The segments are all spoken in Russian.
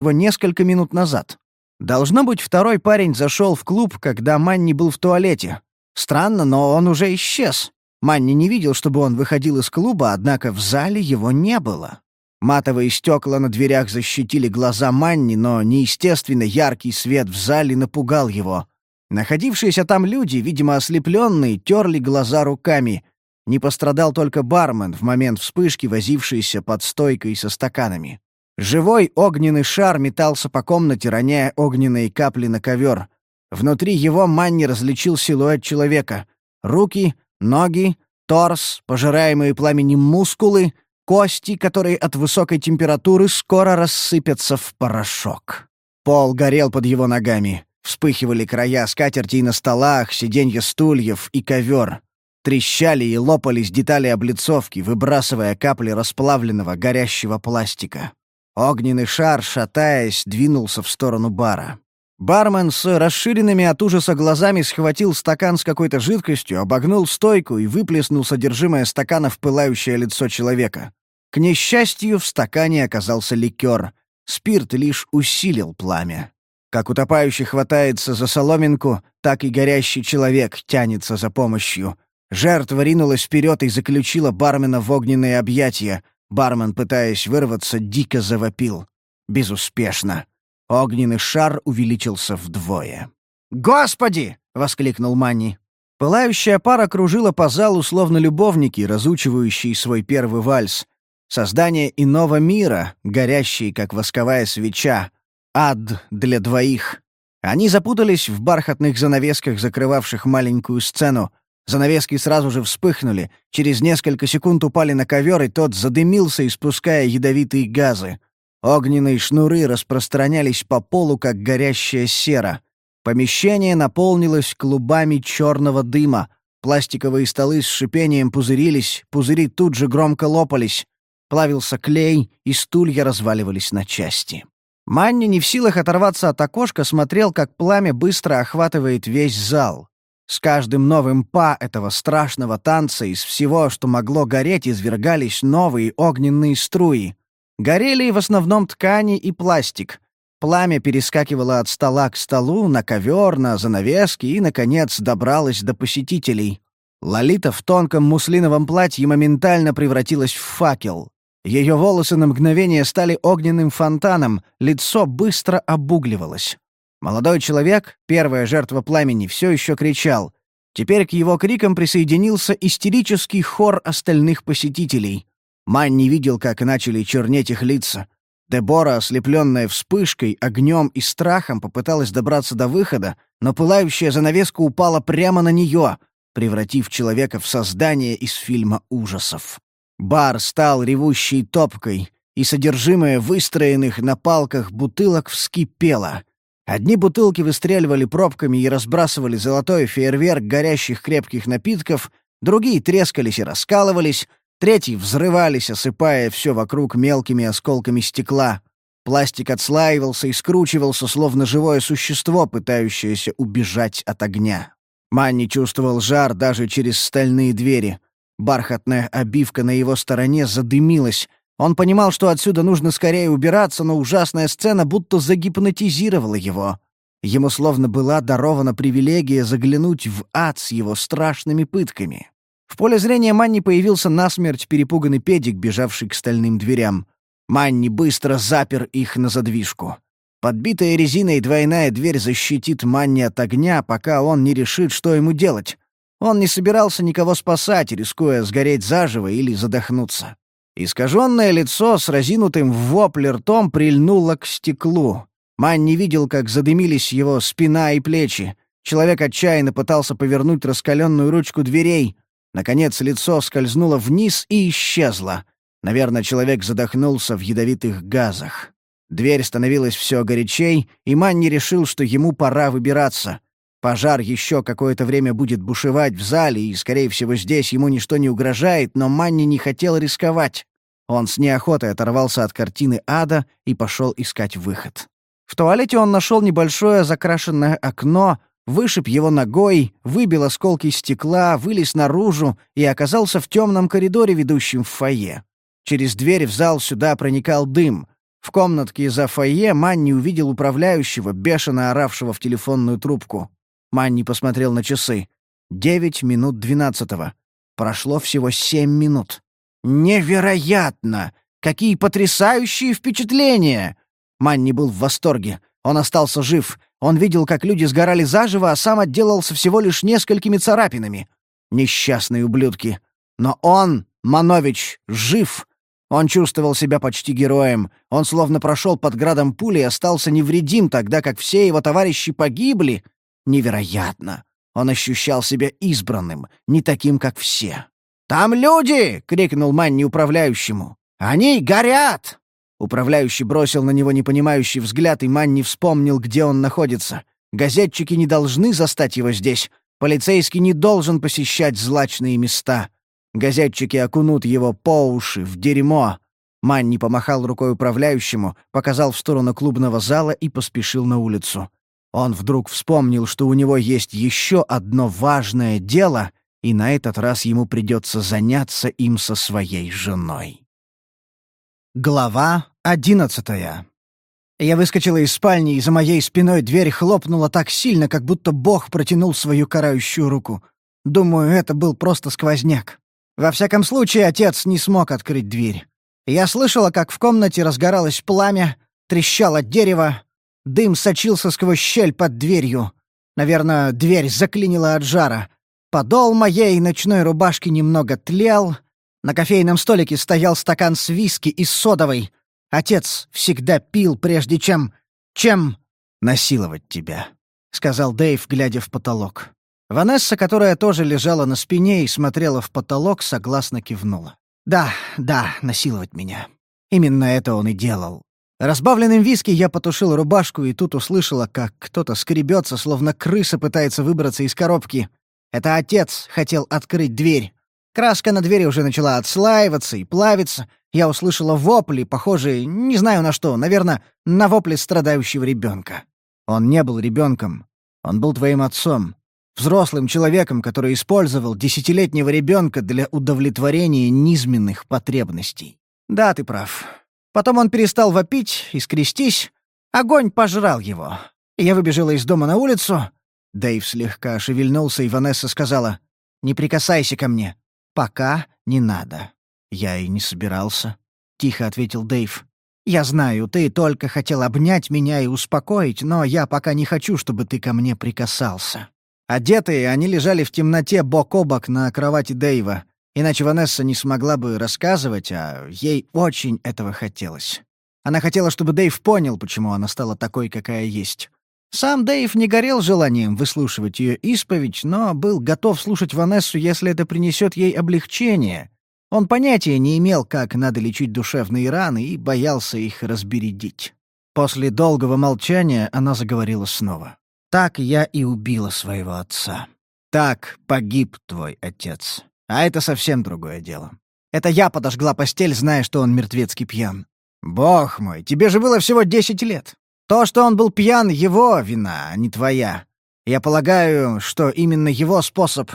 его несколько минут назад. Должно быть, второй парень зашел в клуб, когда Манни был в туалете. Странно, но он уже исчез. Манни не видел, чтобы он выходил из клуба, однако в зале его не было. Матовые стекла на дверях защитили глаза Манни, но неестественно яркий свет в зале напугал его. Находившиеся там люди, видимо, ослепленные, терли глаза руками. Не пострадал только бармен в момент вспышки, возившийся под стойкой со стаканами. Живой огненный шар метался по комнате, роняя огненные капли на ковер. Внутри его Манни различил силуэт человека. Руки, ноги, торс, пожираемые пламенем мускулы, кости, которые от высокой температуры скоро рассыпятся в порошок. Пол горел под его ногами. Вспыхивали края скатертей на столах, сиденья стульев и ковер. Трещали и лопались детали облицовки, выбрасывая капли расплавленного горящего пластика. Огненный шар, шатаясь, двинулся в сторону бара. Бармен с расширенными от ужаса глазами схватил стакан с какой-то жидкостью, обогнул стойку и выплеснул содержимое стакана в пылающее лицо человека. К несчастью, в стакане оказался ликер. Спирт лишь усилил пламя. Как утопающий хватается за соломинку, так и горящий человек тянется за помощью. Жертва ринулась вперед и заключила бармена в огненные объятия. Бармен, пытаясь вырваться, дико завопил. Безуспешно. Огненный шар увеличился вдвое. «Господи!» — воскликнул Манни. Пылающая пара кружила по залу, словно любовники, разучивающие свой первый вальс. Создание иного мира, горящий, как восковая свеча. Ад для двоих. Они запутались в бархатных занавесках, закрывавших маленькую сцену. Занавески сразу же вспыхнули, через несколько секунд упали на ковер, и тот задымился, испуская ядовитые газы. Огненные шнуры распространялись по полу, как горящая сера. Помещение наполнилось клубами черного дыма. Пластиковые столы с шипением пузырились, пузыри тут же громко лопались. Плавился клей, и стулья разваливались на части. Манни, не в силах оторваться от окошка, смотрел, как пламя быстро охватывает весь зал. С каждым новым па этого страшного танца из всего, что могло гореть, извергались новые огненные струи. Горели в основном ткани и пластик. Пламя перескакивало от стола к столу, на ковер, на занавески и, наконец, добралось до посетителей. Лолита в тонком муслиновом платье моментально превратилась в факел. Ее волосы на мгновение стали огненным фонтаном, лицо быстро обугливалось. Молодой человек, первая жертва пламени, все еще кричал. Теперь к его крикам присоединился истерический хор остальных посетителей. Манни видел, как начали чернеть их лица. Дебора, ослепленная вспышкой, огнем и страхом, попыталась добраться до выхода, но пылающая занавеска упала прямо на нее, превратив человека в создание из фильма ужасов. Бар стал ревущей топкой, и содержимое выстроенных на палках бутылок вскипело. Одни бутылки выстреливали пробками и разбрасывали золотой фейерверк горящих крепких напитков, другие трескались и раскалывались, Третьи взрывались, осыпая все вокруг мелкими осколками стекла. Пластик отслаивался и скручивался, словно живое существо, пытающееся убежать от огня. Манни чувствовал жар даже через стальные двери. Бархатная обивка на его стороне задымилась. Он понимал, что отсюда нужно скорее убираться, но ужасная сцена будто загипнотизировала его. Ему словно была дарована привилегия заглянуть в ад с его страшными пытками. В поле зрения Манни появился насмерть перепуганный педик, бежавший к стальным дверям. Манни быстро запер их на задвижку. Подбитая резиной двойная дверь защитит Манни от огня, пока он не решит, что ему делать. Он не собирался никого спасать, рискуя сгореть заживо или задохнуться. Искаженное лицо с разинутым в вопле ртом прильнуло к стеклу. Манни видел, как задымились его спина и плечи. Человек отчаянно пытался повернуть раскаленную ручку дверей — Наконец лицо скользнуло вниз и исчезло. Наверное, человек задохнулся в ядовитых газах. Дверь становилась все горячей, и Манни решил, что ему пора выбираться. Пожар еще какое-то время будет бушевать в зале, и, скорее всего, здесь ему ничто не угрожает, но Манни не хотел рисковать. Он с неохотой оторвался от картины ада и пошел искать выход. В туалете он нашел небольшое закрашенное окно, вышиб его ногой, выбил осколки стекла, вылез наружу и оказался в темном коридоре, ведущем в фойе. Через дверь в зал сюда проникал дым. В комнатке за фойе Манни увидел управляющего, бешено оравшего в телефонную трубку. Манни посмотрел на часы. Девять минут двенадцатого. Прошло всего семь минут. «Невероятно! Какие потрясающие впечатления!» Манни был в восторге. Он остался жив. Он видел, как люди сгорали заживо, а сам отделался всего лишь несколькими царапинами. Несчастные ублюдки. Но он, Манович, жив. Он чувствовал себя почти героем. Он словно прошел под градом пули и остался невредим, тогда как все его товарищи погибли. Невероятно. Он ощущал себя избранным, не таким, как все. «Там люди!» — крикнул Манни управляющему. «Они горят!» Управляющий бросил на него непонимающий взгляд, и Манни вспомнил, где он находится. Газетчики не должны застать его здесь. Полицейский не должен посещать злачные места. Газетчики окунут его по уши в дерьмо. Манни помахал рукой управляющему, показал в сторону клубного зала и поспешил на улицу. Он вдруг вспомнил, что у него есть еще одно важное дело, и на этот раз ему придется заняться им со своей женой. Глава одиннадцатая. Я выскочила из спальни, и за моей спиной дверь хлопнула так сильно, как будто Бог протянул свою карающую руку. Думаю, это был просто сквозняк. Во всяком случае, отец не смог открыть дверь. Я слышала, как в комнате разгоралось пламя, трещало дерево, дым сочился сквозь щель под дверью. Наверное, дверь заклинила от жара. Подол моей ночной рубашки немного тлел — на кофейном столике стоял стакан с виски и содовой. Отец всегда пил, прежде чем... чем... насиловать тебя», — сказал Дэйв, глядя в потолок. Ванесса, которая тоже лежала на спине и смотрела в потолок, согласно кивнула. «Да, да, насиловать меня. Именно это он и делал. Разбавленным виски я потушил рубашку и тут услышала, как кто-то скребется, словно крыса пытается выбраться из коробки. Это отец хотел открыть дверь. Краска на двери уже начала отслаиваться и плавиться. Я услышала вопли, похожие, не знаю на что, наверное, на вопли страдающего ребенка. Он не был ребенком. Он был твоим отцом. Взрослым человеком, который использовал десятилетнего ребенка для удовлетворения низменных потребностей. Да, ты прав. Потом он перестал вопить и скрестись. Огонь пожрал его. Я выбежала из дома на улицу. Дэйв слегка шевельнулся, и Ванесса сказала, «Не прикасайся ко мне. «Пока не надо». «Я и не собирался», — тихо ответил Дэйв. «Я знаю, ты только хотел обнять меня и успокоить, но я пока не хочу, чтобы ты ко мне прикасался». Одетые, они лежали в темноте бок о бок на кровати Дэйва, иначе Ванесса не смогла бы рассказывать, а ей очень этого хотелось. Она хотела, чтобы Дэйв понял, почему она стала такой, какая есть. Сам Дэйв не горел желанием выслушивать ее исповедь, но был готов слушать Ванессу, если это принесет ей облегчение. Он понятия не имел, как надо лечить душевные раны, и боялся их разбередить. После долгого молчания она заговорила снова. «Так я и убила своего отца. Так погиб твой отец. А это совсем другое дело. Это я подожгла постель, зная, что он мертвецкий пьян. Бог мой, тебе же было всего десять лет. То, что он был пьян, его вина, а не твоя. Я полагаю, что именно его способ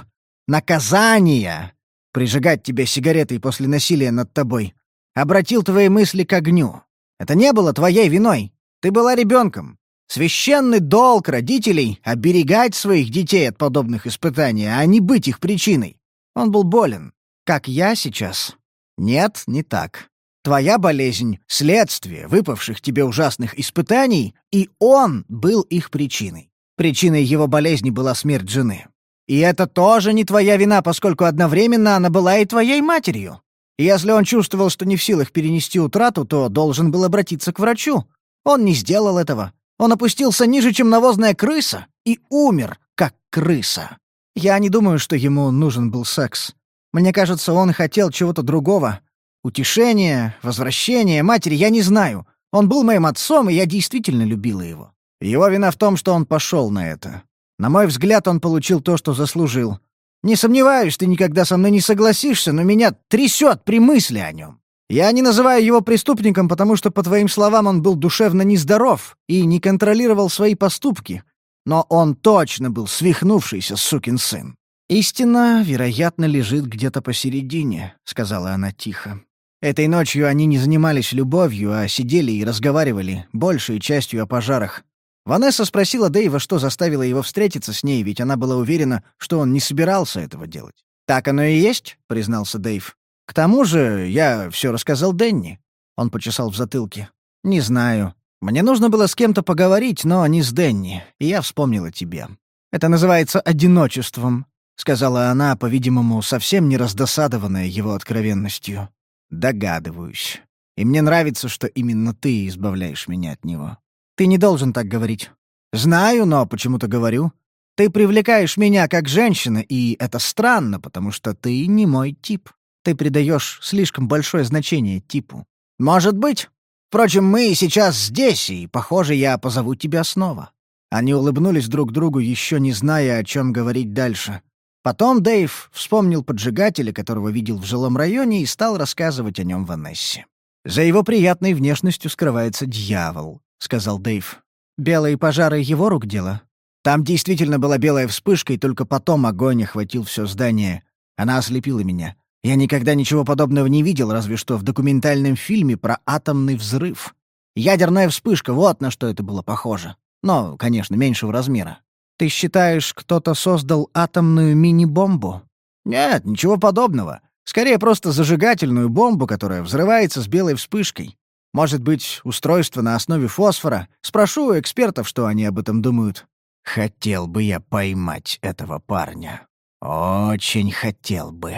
наказания прижигать тебя сигаретой после насилия над тобой обратил твои мысли к огню. Это не было твоей виной. Ты была ребенком. Священный долг родителей — оберегать своих детей от подобных испытаний, а не быть их причиной. Он был болен. Как я сейчас? Нет, не так. Твоя болезнь — следствие выпавших тебе ужасных испытаний, и он был их причиной. Причиной его болезни была смерть жены. И это тоже не твоя вина, поскольку одновременно она была и твоей матерью. Если он чувствовал, что не в силах перенести утрату, то должен был обратиться к врачу. Он не сделал этого. Он опустился ниже, чем навозная крыса, и умер, как крыса. Я не думаю, что ему нужен был секс. Мне кажется, он хотел чего-то другого, Утешение, возвращение, матери я не знаю. Он был моим отцом, и я действительно любила его. Его вина в том, что он пошел на это. На мой взгляд, он получил то, что заслужил. Не сомневаюсь, ты никогда со мной не согласишься, но меня трясет при мысли о нем. Я не называю его преступником, потому что, по твоим словам, он был душевно нездоров и не контролировал свои поступки. Но он точно был свихнувшийся сукин сын. «Истина, вероятно, лежит где-то посередине», — сказала она тихо. Этой ночью они не занимались любовью, а сидели и разговаривали, большей частью о пожарах. Ванесса спросила Дэйва, что заставило его встретиться с ней, ведь она была уверена, что он не собирался этого делать. «Так оно и есть», — признался Дэйв. «К тому же я все рассказал Денни». Он почесал в затылке. «Не знаю. Мне нужно было с кем-то поговорить, но не с Денни, и я вспомнила тебе. Это называется одиночеством», — сказала она, по-видимому, совсем не раздосадованная его откровенностью. «Догадываюсь. И мне нравится, что именно ты избавляешь меня от него. Ты не должен так говорить. Знаю, но почему-то говорю. Ты привлекаешь меня как женщина, и это странно, потому что ты не мой тип. Ты придаешь слишком большое значение типу. Может быть. Впрочем, мы сейчас здесь, и, похоже, я позову тебя снова». Они улыбнулись друг другу, еще не зная, о чем говорить дальше. Потом Дэйв вспомнил поджигателя, которого видел в жилом районе, и стал рассказывать о нем Ванессе. «За его приятной внешностью скрывается дьявол», — сказал Дэйв. «Белые пожары — его рук дело. Там действительно была белая вспышка, и только потом огонь охватил все здание. Она ослепила меня. Я никогда ничего подобного не видел, разве что в документальном фильме про атомный взрыв. Ядерная вспышка — вот на что это было похоже. Но, конечно, меньшего размера. Ты считаешь, кто-то создал атомную мини-бомбу? Нет, ничего подобного. Скорее, просто зажигательную бомбу, которая взрывается с белой вспышкой. Может быть, устройство на основе фосфора. Спрошу у экспертов, что они об этом думают. Хотел бы я поймать этого парня. Очень хотел бы.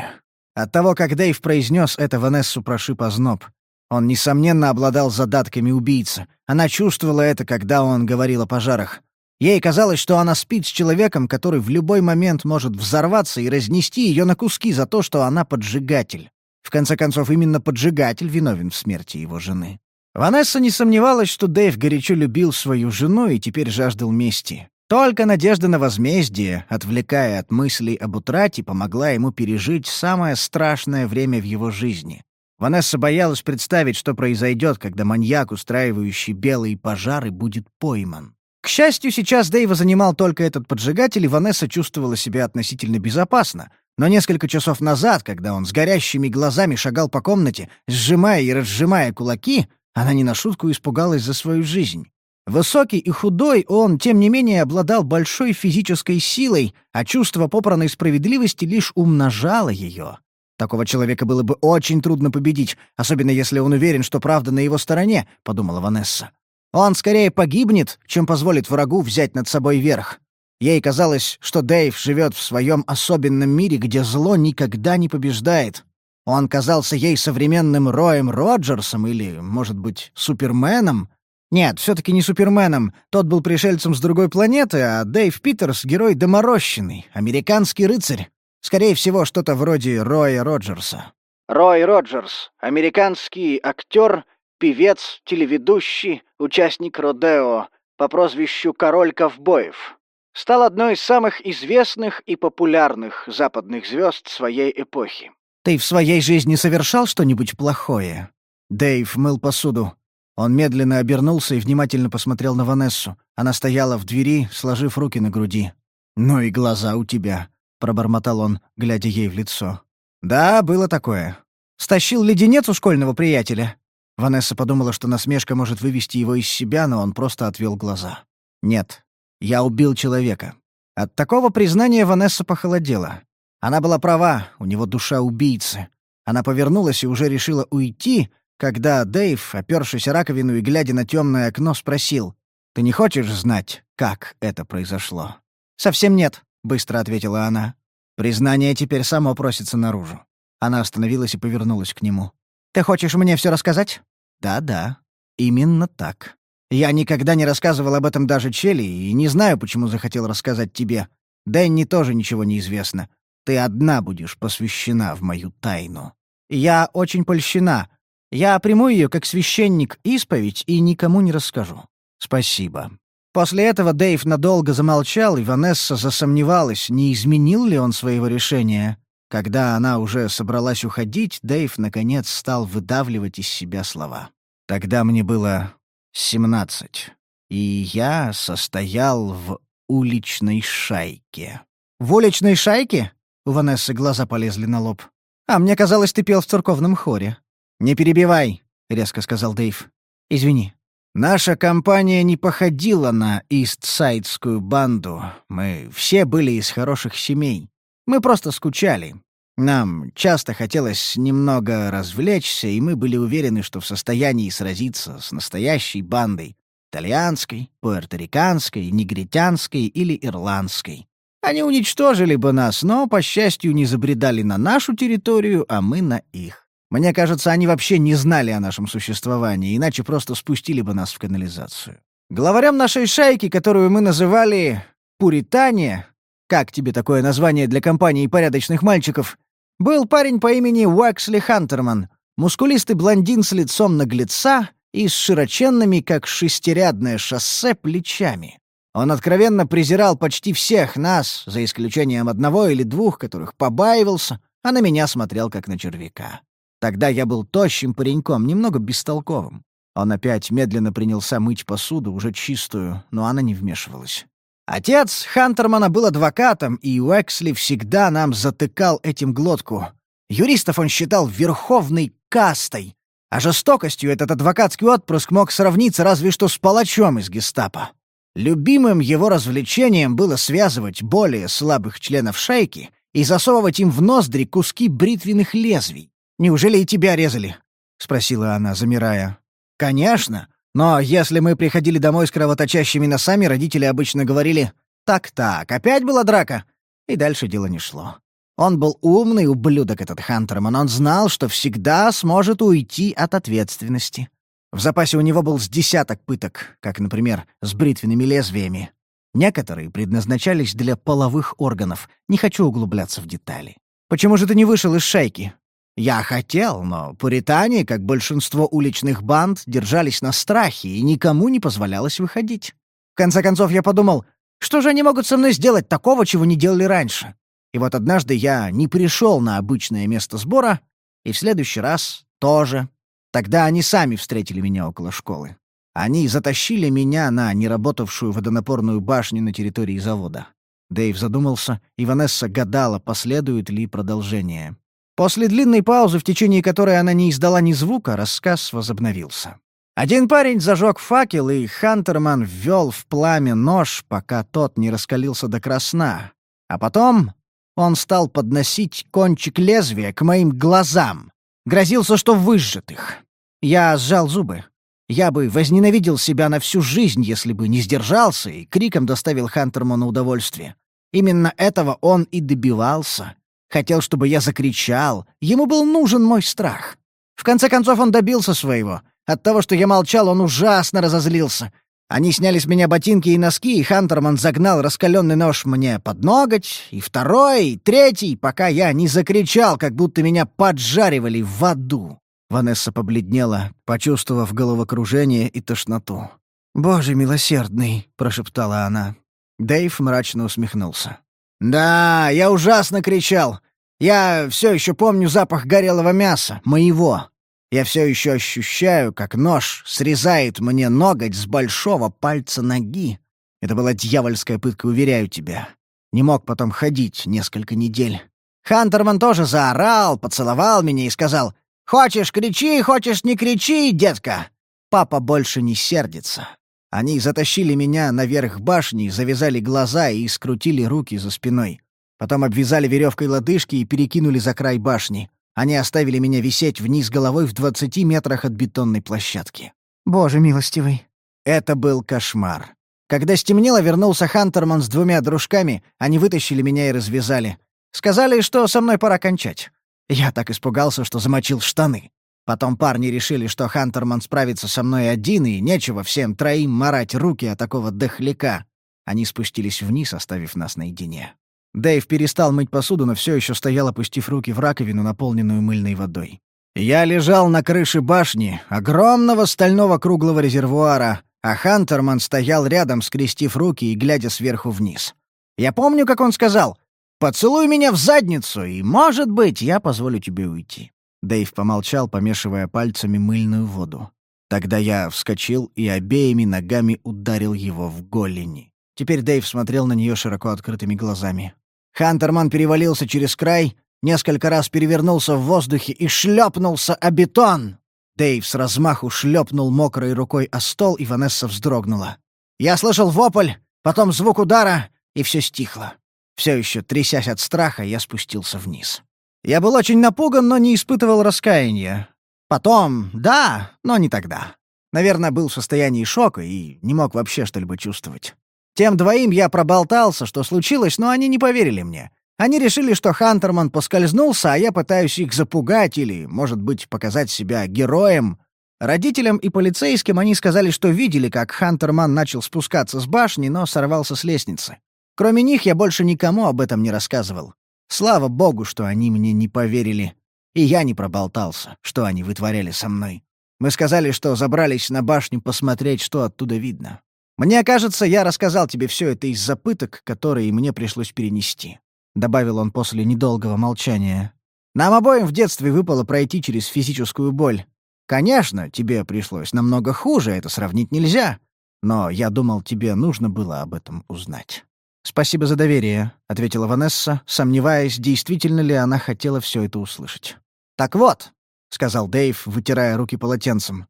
От того, как Дэйв произнес это, Ванессу прошиб озноб. Он, несомненно, обладал задатками убийцы. Она чувствовала это, когда он говорил о пожарах. Ей казалось, что она спит с человеком, который в любой момент может взорваться и разнести ее на куски за то, что она поджигатель. В конце концов, именно поджигатель виновен в смерти его жены. Ванесса не сомневалась, что Дэйв горячо любил свою жену и теперь жаждал мести. Только надежда на возмездие, отвлекая от мыслей об утрате, помогла ему пережить самое страшное время в его жизни. Ванесса боялась представить, что произойдет, когда маньяк, устраивающий белые пожары, будет пойман. К счастью, сейчас Дэйва занимал только этот поджигатель, и Ванесса чувствовала себя относительно безопасно. Но несколько часов назад, когда он с горящими глазами шагал по комнате, сжимая и разжимая кулаки, она не на шутку испугалась за свою жизнь. Высокий и худой он, тем не менее, обладал большой физической силой, а чувство попранной справедливости лишь умножало ее. Такого человека было бы очень трудно победить, особенно если он уверен, что правда на его стороне, — подумала Ванесса. Он скорее погибнет, чем позволит врагу взять над собой верх. Ей казалось, что Дэйв живет в своем особенном мире, где зло никогда не побеждает. Он казался ей современным Роем Роджерсом или, может быть, Суперменом. Нет, все-таки не Суперменом. Тот был пришельцем с другой планеты, а Дэйв Питерс — герой доморощенный, американский рыцарь. Скорее всего, что-то вроде Роя Роджерса. Рой Роджерс — американский актер, певец, телеведущий, участник Родео по прозвищу «Король ковбоев». Стал одной из самых известных и популярных западных звезд своей эпохи. «Ты в своей жизни совершал что-нибудь плохое?» Дэйв мыл посуду. Он медленно обернулся и внимательно посмотрел на Ванессу. Она стояла в двери, сложив руки на груди. «Ну и глаза у тебя», — пробормотал он, глядя ей в лицо. «Да, было такое. Стащил леденец у школьного приятеля. Ванесса подумала, что насмешка может вывести его из себя, но он просто отвел глаза. «Нет, я убил человека». От такого признания Ванесса похолодела. Она была права, у него душа убийцы. Она повернулась и уже решила уйти, когда Дэйв, опершись раковину и глядя на темное окно, спросил, «Ты не хочешь знать, как это произошло?» «Совсем нет», — быстро ответила она. Признание теперь само просится наружу. Она остановилась и повернулась к нему. Ты хочешь мне все рассказать? Да-да, именно так. Я никогда не рассказывал об этом даже Чели и не знаю, почему захотел рассказать тебе. Дэнни тоже ничего не известно. Ты одна будешь посвящена в мою тайну. Я очень польщена. Я приму ее как священник исповедь и никому не расскажу. Спасибо. После этого Дэйв надолго замолчал, и Ванесса засомневалась, не изменил ли он своего решения. Когда она уже собралась уходить, Дэйв, наконец, стал выдавливать из себя слова. «Тогда мне было семнадцать, и я состоял в уличной шайке». «В уличной шайке?» — у Ванессы глаза полезли на лоб. «А мне казалось, ты пел в церковном хоре». «Не перебивай», — резко сказал Дэйв. «Извини». Наша компания не походила на Истсайдскую банду. Мы все были из хороших семей. Мы просто скучали. Нам часто хотелось немного развлечься, и мы были уверены, что в состоянии сразиться с настоящей бандой — итальянской, пуэрториканской, негритянской или ирландской. Они уничтожили бы нас, но, по счастью, не забредали на нашу территорию, а мы на их. Мне кажется, они вообще не знали о нашем существовании, иначе просто спустили бы нас в канализацию. Главарем нашей шайки, которую мы называли «Пуритане», как тебе такое название для компании порядочных мальчиков, был парень по имени Уэксли Хантерман, мускулистый блондин с лицом наглеца и с широченными, как шестирядное шоссе, плечами. Он откровенно презирал почти всех нас, за исключением одного или двух, которых побаивался, а на меня смотрел как на червяка. Тогда я был тощим пареньком, немного бестолковым. Он опять медленно принялся мыть посуду, уже чистую, но она не вмешивалась. Отец Хантермана был адвокатом, и Уэксли всегда нам затыкал этим глотку. Юристов он считал верховной кастой, а жестокостью этот адвокатский отпрыск мог сравниться разве что с палачом из гестапо. Любимым его развлечением было связывать более слабых членов шейки и засовывать им в ноздри куски бритвенных лезвий. «Неужели и тебя резали?» — спросила она, замирая. «Конечно. Но если мы приходили домой с кровоточащими носами, родители обычно говорили «Так-так, опять была драка?» И дальше дело не шло. Он был умный ублюдок, этот Хантерман. Он знал, что всегда сможет уйти от ответственности. В запасе у него был с десяток пыток, как, например, с бритвенными лезвиями. Некоторые предназначались для половых органов. Не хочу углубляться в детали. «Почему же ты не вышел из шайки?» Я хотел, но пуритане, как большинство уличных банд, держались на страхе, и никому не позволялось выходить. В конце концов, я подумал, что же они могут со мной сделать такого, чего не делали раньше? И вот однажды я не пришел на обычное место сбора, и в следующий раз тоже. Тогда они сами встретили меня около школы. Они затащили меня на неработавшую водонапорную башню на территории завода. Дэйв задумался, и Ванесса гадала, последует ли продолжение. После длинной паузы, в течение которой она не издала ни звука, рассказ возобновился. Один парень зажег факел, и Хантерман ввел в пламя нож, пока тот не раскалился до красна. А потом он стал подносить кончик лезвия к моим глазам. Грозился, что выжжет их. Я сжал зубы. Я бы возненавидел себя на всю жизнь, если бы не сдержался и криком доставил Хантерману удовольствие. Именно этого он и добивался. Хотел, чтобы я закричал. Ему был нужен мой страх. В конце концов, он добился своего. От того, что я молчал, он ужасно разозлился. Они сняли с меня ботинки и носки, и Хантерман загнал раскаленный нож мне под ноготь, и второй, и третий, пока я не закричал, как будто меня поджаривали в аду. Ванесса побледнела, почувствовав головокружение и тошноту. «Боже милосердный!» — прошептала она. Дэйв мрачно усмехнулся. «Да, я ужасно кричал. Я все еще помню запах горелого мяса, моего. Я все еще ощущаю, как нож срезает мне ноготь с большого пальца ноги. Это была дьявольская пытка, уверяю тебя. Не мог потом ходить несколько недель. Хантерман тоже заорал, поцеловал меня и сказал, «Хочешь — кричи, хочешь — не кричи, детка!» Папа больше не сердится. Они затащили меня наверх башни, завязали глаза и скрутили руки за спиной. Потом обвязали веревкой лодыжки и перекинули за край башни. Они оставили меня висеть вниз головой в двадцати метрах от бетонной площадки. Боже милостивый. Это был кошмар. Когда стемнело, вернулся Хантерман с двумя дружками, они вытащили меня и развязали. Сказали, что со мной пора кончать. Я так испугался, что замочил штаны. Потом парни решили, что Хантерман справится со мной один, и нечего всем троим марать руки от такого дохляка. Они спустились вниз, оставив нас наедине. Дэйв перестал мыть посуду, но все еще стоял, опустив руки в раковину, наполненную мыльной водой. Я лежал на крыше башни, огромного стального круглого резервуара, а Хантерман стоял рядом, скрестив руки и глядя сверху вниз. Я помню, как он сказал «Поцелуй меня в задницу, и, может быть, я позволю тебе уйти». Дэйв помолчал, помешивая пальцами мыльную воду. Тогда я вскочил и обеими ногами ударил его в голени. Теперь Дэйв смотрел на нее широко открытыми глазами. Хантерман перевалился через край, несколько раз перевернулся в воздухе и шлепнулся о бетон. Дэйв с размаху шлепнул мокрой рукой о стол, и Ванесса вздрогнула. Я слышал вопль, потом звук удара, и все стихло. Все еще трясясь от страха, я спустился вниз. Я был очень напуган, но не испытывал раскаяния. Потом, да, но не тогда. Наверное, был в состоянии шока и не мог вообще что-либо чувствовать. Тем двоим я проболтался, что случилось, но они не поверили мне. Они решили, что Хантерман поскользнулся, а я пытаюсь их запугать или, может быть, показать себя героем. Родителям и полицейским они сказали, что видели, как Хантерман начал спускаться с башни, но сорвался с лестницы. Кроме них я больше никому об этом не рассказывал. Слава богу, что они мне не поверили. И я не проболтался, что они вытворяли со мной. Мы сказали, что забрались на башню посмотреть, что оттуда видно. Мне кажется, я рассказал тебе все это из-за пыток, которые мне пришлось перенести», — добавил он после недолгого молчания. «Нам обоим в детстве выпало пройти через физическую боль. Конечно, тебе пришлось намного хуже, это сравнить нельзя. Но я думал, тебе нужно было об этом узнать». «Спасибо за доверие», — ответила Ванесса, сомневаясь, действительно ли она хотела все это услышать. «Так вот», — сказал Дэйв, вытирая руки полотенцем.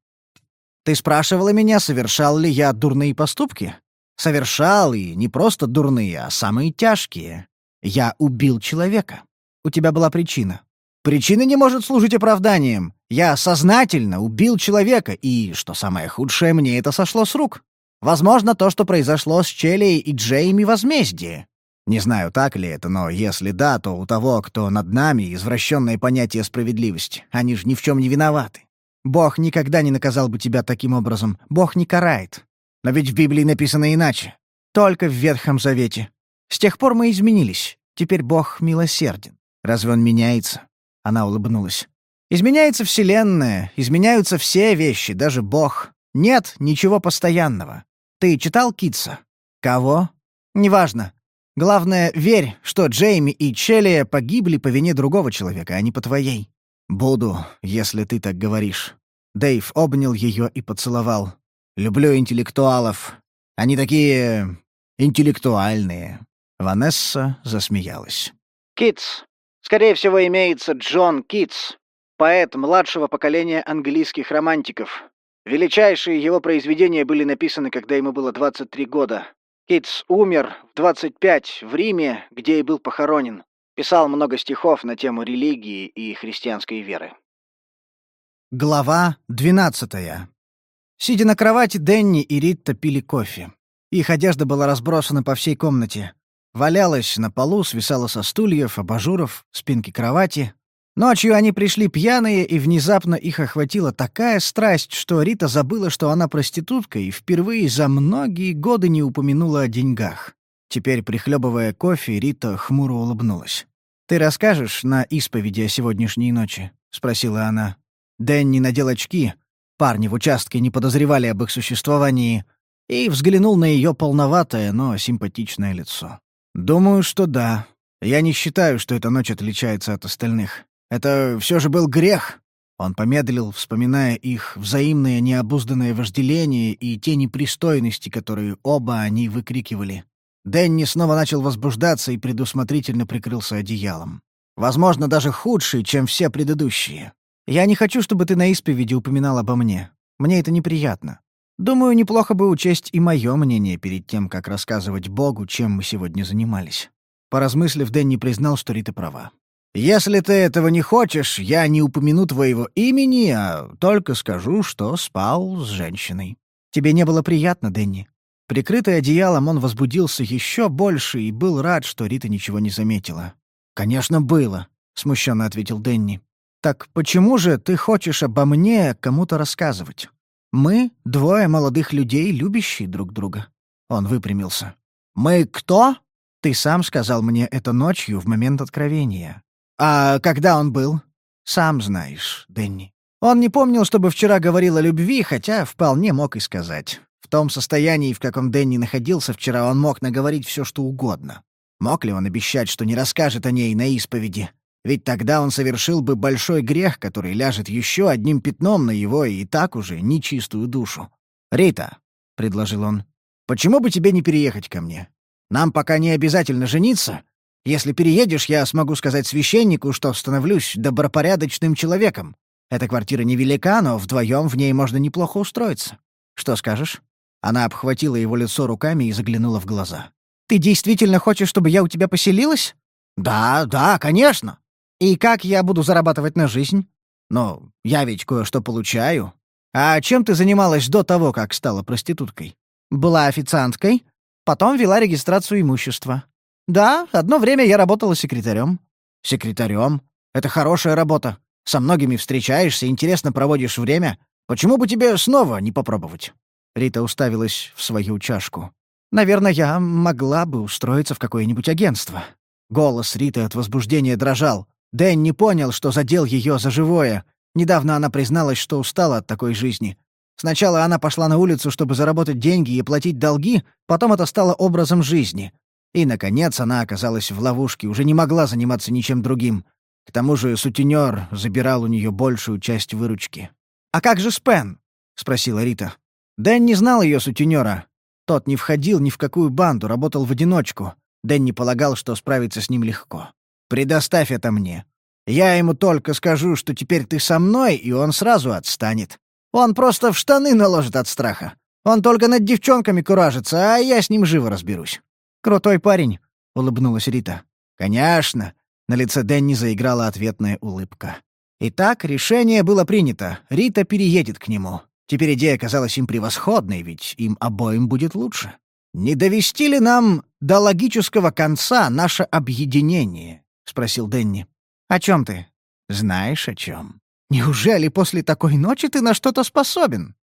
«Ты спрашивала меня, совершал ли я дурные поступки? Совершал, и не просто дурные, а самые тяжкие. Я убил человека. У тебя была причина. Причина не может служить оправданием. Я сознательно убил человека, и, что самое худшее, мне это сошло с рук. Возможно, то, что произошло с Челей и Джейми, возмездие. Не знаю, так ли это, но если да, то у того, кто над нами, извращенное понятие справедливости. Они же ни в чем не виноваты. Бог никогда не наказал бы тебя таким образом. Бог не карает. Но ведь в Библии написано иначе. Только в Ветхом Завете. С тех пор мы изменились. Теперь Бог милосерден. Разве он меняется? Она улыбнулась. Изменяется Вселенная, изменяются все вещи, даже Бог. Нет ничего постоянного. Ты читал Китса? Кого? Неважно. Главное, верь, что Джейми и Челия погибли по вине другого человека, а не по твоей. Буду, если ты так говоришь. Дэйв обнял ее и поцеловал. Люблю интеллектуалов. Они такие... интеллектуальные. Ванесса засмеялась. Китс. Скорее всего, имеется Джон Китс, поэт младшего поколения английских романтиков. Величайшие его произведения были написаны, когда ему было 23 года. Китс умер в 25 в Риме, где и был похоронен. Писал много стихов на тему религии и христианской веры. Глава 12. Сидя на кровати, Денни и Ритта пили кофе. Их одежда была разбросана по всей комнате. Валялась на полу, свисала со стульев, абажуров, спинки кровати, Ночью они пришли пьяные, и внезапно их охватила такая страсть, что Рита забыла, что она проститутка, и впервые за многие годы не упомянула о деньгах. Теперь, прихлебывая кофе, Рита хмуро улыбнулась. «Ты расскажешь на исповеди о сегодняшней ночи?» — спросила она. Дэнни надел очки. Парни в участке не подозревали об их существовании. И взглянул на ее полноватое, но симпатичное лицо. «Думаю, что да. Я не считаю, что эта ночь отличается от остальных. Это все же был грех. Он помедлил, вспоминая их взаимное необузданное вожделение и те непристойности, которые оба они выкрикивали. Дэнни снова начал возбуждаться и предусмотрительно прикрылся одеялом. Возможно, даже худший, чем все предыдущие. Я не хочу, чтобы ты на исповеди упоминал обо мне. Мне это неприятно. Думаю, неплохо бы учесть и мое мнение перед тем, как рассказывать Богу, чем мы сегодня занимались. Поразмыслив, Дэнни признал, что Рита права. Если ты этого не хочешь, я не упомяну твоего имени, а только скажу, что спал с женщиной. Тебе не было приятно, Дэнни?» Прикрытый одеялом, он возбудился еще больше и был рад, что Рита ничего не заметила. «Конечно, было», — смущенно ответил Дэнни. «Так почему же ты хочешь обо мне кому-то рассказывать? Мы — двое молодых людей, любящие друг друга». Он выпрямился. «Мы кто?» «Ты сам сказал мне это ночью в момент откровения. «А когда он был?» «Сам знаешь, Дэнни». Он не помнил, чтобы вчера говорил о любви, хотя вполне мог и сказать. В том состоянии, в каком Дэнни находился вчера, он мог наговорить все, что угодно. Мог ли он обещать, что не расскажет о ней на исповеди? Ведь тогда он совершил бы большой грех, который ляжет еще одним пятном на его и так уже нечистую душу. «Рита», — предложил он, — «почему бы тебе не переехать ко мне? Нам пока не обязательно жениться, Если переедешь, я смогу сказать священнику, что становлюсь добропорядочным человеком. Эта квартира невелика, но вдвоем в ней можно неплохо устроиться. Что скажешь?» Она обхватила его лицо руками и заглянула в глаза. «Ты действительно хочешь, чтобы я у тебя поселилась?» «Да, да, конечно. И как я буду зарабатывать на жизнь? Ну, я ведь кое-что получаю. А чем ты занималась до того, как стала проституткой?» «Была официанткой, потом вела регистрацию имущества. Да, одно время я работала секретарем». «Секретарем? Это хорошая работа. Со многими встречаешься, интересно проводишь время. Почему бы тебе снова не попробовать?» Рита уставилась в свою чашку. «Наверное, я могла бы устроиться в какое-нибудь агентство». Голос Риты от возбуждения дрожал. Дэн не понял, что задел ее за живое. Недавно она призналась, что устала от такой жизни. Сначала она пошла на улицу, чтобы заработать деньги и платить долги, потом это стало образом жизни. И, наконец, она оказалась в ловушке, уже не могла заниматься ничем другим. К тому же сутенер забирал у нее большую часть выручки. «А как же Спен?» — спросила Рита. Дэн не знал ее сутенера. Тот не входил ни в какую банду, работал в одиночку. Дэн не полагал, что справиться с ним легко. «Предоставь это мне. Я ему только скажу, что теперь ты со мной, и он сразу отстанет. Он просто в штаны наложит от страха. Он только над девчонками куражится, а я с ним живо разберусь». «Крутой парень», — улыбнулась Рита. «Конечно». На лице Дэнни заиграла ответная улыбка. Итак, решение было принято. Рита переедет к нему. Теперь идея казалась им превосходной, ведь им обоим будет лучше. «Не довести ли нам до логического конца наше объединение?» — спросил Дэнни. «О чем ты?» «Знаешь, о чем. Неужели после такой ночи ты на что-то способен?»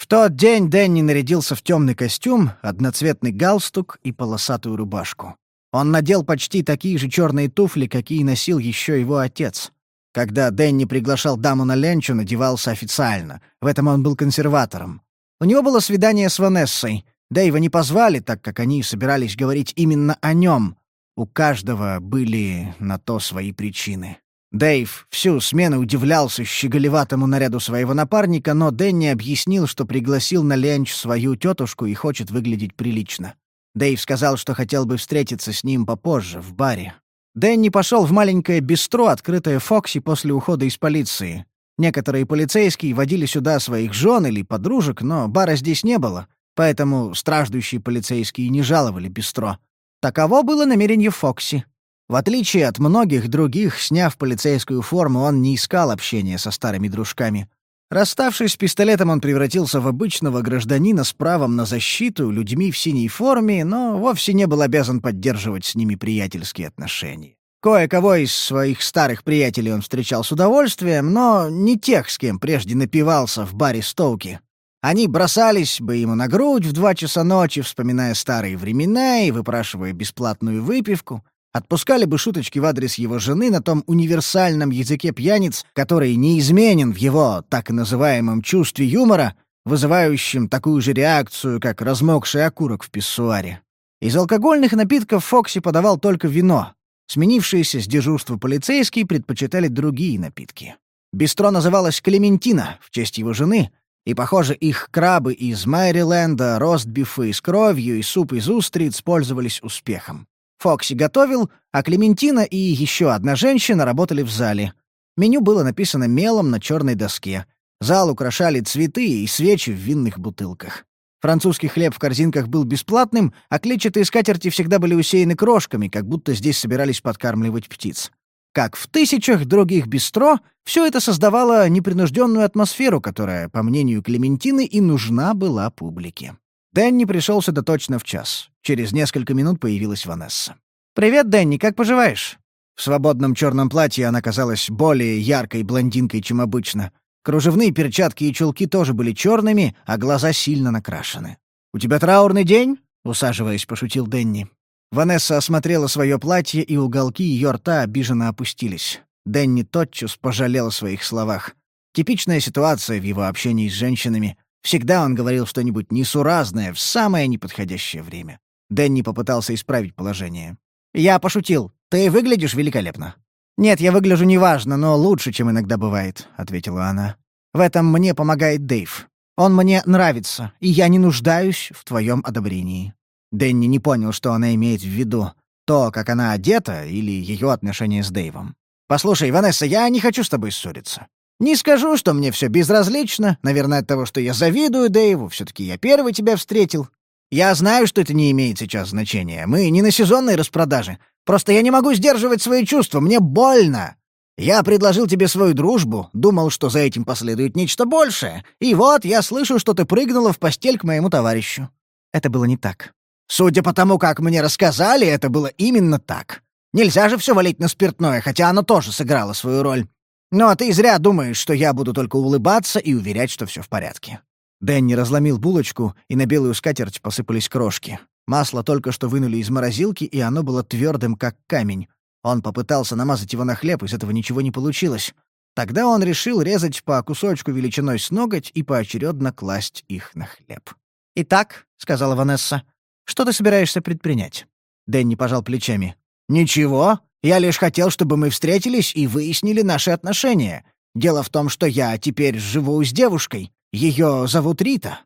В тот день Дэнни нарядился в темный костюм, одноцветный галстук и полосатую рубашку. Он надел почти такие же черные туфли, какие носил еще его отец. Когда Дэнни приглашал даму на ленчу, надевался официально. В этом он был консерватором. У него было свидание с Ванессой. Дэйва не позвали, так как они собирались говорить именно о нем. У каждого были на то свои причины. Дэйв всю смену удивлялся щеголеватому наряду своего напарника, но Дэнни объяснил, что пригласил на ленч свою тетушку и хочет выглядеть прилично. Дэйв сказал, что хотел бы встретиться с ним попозже, в баре. Дэнни пошел в маленькое бистро, открытое Фокси после ухода из полиции. Некоторые полицейские водили сюда своих жен или подружек, но бара здесь не было, поэтому страждущие полицейские не жаловали бистро. Таково было намерение Фокси. В отличие от многих других, сняв полицейскую форму, он не искал общения со старыми дружками. Расставшись с пистолетом, он превратился в обычного гражданина с правом на защиту людьми в синей форме, но вовсе не был обязан поддерживать с ними приятельские отношения. Кое-кого из своих старых приятелей он встречал с удовольствием, но не тех, с кем прежде напивался в баре Стоуки. Они бросались бы ему на грудь в два часа ночи, вспоминая старые времена и выпрашивая бесплатную выпивку, Отпускали бы шуточки в адрес его жены на том универсальном языке пьяниц, который неизменен в его так называемом чувстве юмора, вызывающем такую же реакцию, как размокший окурок в писсуаре. Из алкогольных напитков Фокси подавал только вино. Сменившиеся с дежурства полицейские предпочитали другие напитки. Бистро называлось «Клементина» в честь его жены, и, похоже, их крабы из Майриленда, ростбифы с кровью и суп из устриц пользовались успехом. Фокси готовил, а Клементина и еще одна женщина работали в зале. Меню было написано мелом на черной доске. Зал украшали цветы и свечи в винных бутылках. Французский хлеб в корзинках был бесплатным, а клетчатые скатерти всегда были усеяны крошками, как будто здесь собирались подкармливать птиц. Как в тысячах других бистро, все это создавало непринужденную атмосферу, которая, по мнению Клементины, и нужна была публике. Дэнни пришел сюда точно в час. Через несколько минут появилась Ванесса. «Привет, Дэнни, как поживаешь?» В свободном черном платье она казалась более яркой блондинкой, чем обычно. Кружевные перчатки и чулки тоже были черными, а глаза сильно накрашены. «У тебя траурный день?» — усаживаясь, пошутил Дэнни. Ванесса осмотрела свое платье, и уголки ее рта обиженно опустились. Дэнни тотчас пожалел о своих словах. Типичная ситуация в его общении с женщинами. Всегда он говорил что-нибудь несуразное в самое неподходящее время. Дэнни попытался исправить положение. «Я пошутил. Ты выглядишь великолепно». «Нет, я выгляжу неважно, но лучше, чем иногда бывает», — ответила она. «В этом мне помогает Дэйв. Он мне нравится, и я не нуждаюсь в твоем одобрении». Дэнни не понял, что она имеет в виду. То, как она одета, или ее отношения с Дэйвом. «Послушай, Ванесса, я не хочу с тобой ссориться. Не скажу, что мне все безразлично, наверное, от того, что я завидую Дэйву, все таки я первый тебя встретил. Я знаю, что это не имеет сейчас значения. Мы не на сезонной распродаже. Просто я не могу сдерживать свои чувства, мне больно. Я предложил тебе свою дружбу, думал, что за этим последует нечто большее. И вот я слышу, что ты прыгнула в постель к моему товарищу. Это было не так. Судя по тому, как мне рассказали, это было именно так. Нельзя же все валить на спиртное, хотя оно тоже сыграло свою роль. Но ты зря думаешь, что я буду только улыбаться и уверять, что все в порядке». Дэнни разломил булочку, и на белую скатерть посыпались крошки. Масло только что вынули из морозилки, и оно было твердым, как камень. Он попытался намазать его на хлеб, из этого ничего не получилось. Тогда он решил резать по кусочку величиной с ноготь и поочередно класть их на хлеб. «Итак», — сказала Ванесса, что ты собираешься предпринять?» Дэнни пожал плечами. «Ничего. Я лишь хотел, чтобы мы встретились и выяснили наши отношения. Дело в том, что я теперь живу с девушкой. Ее зовут Рита».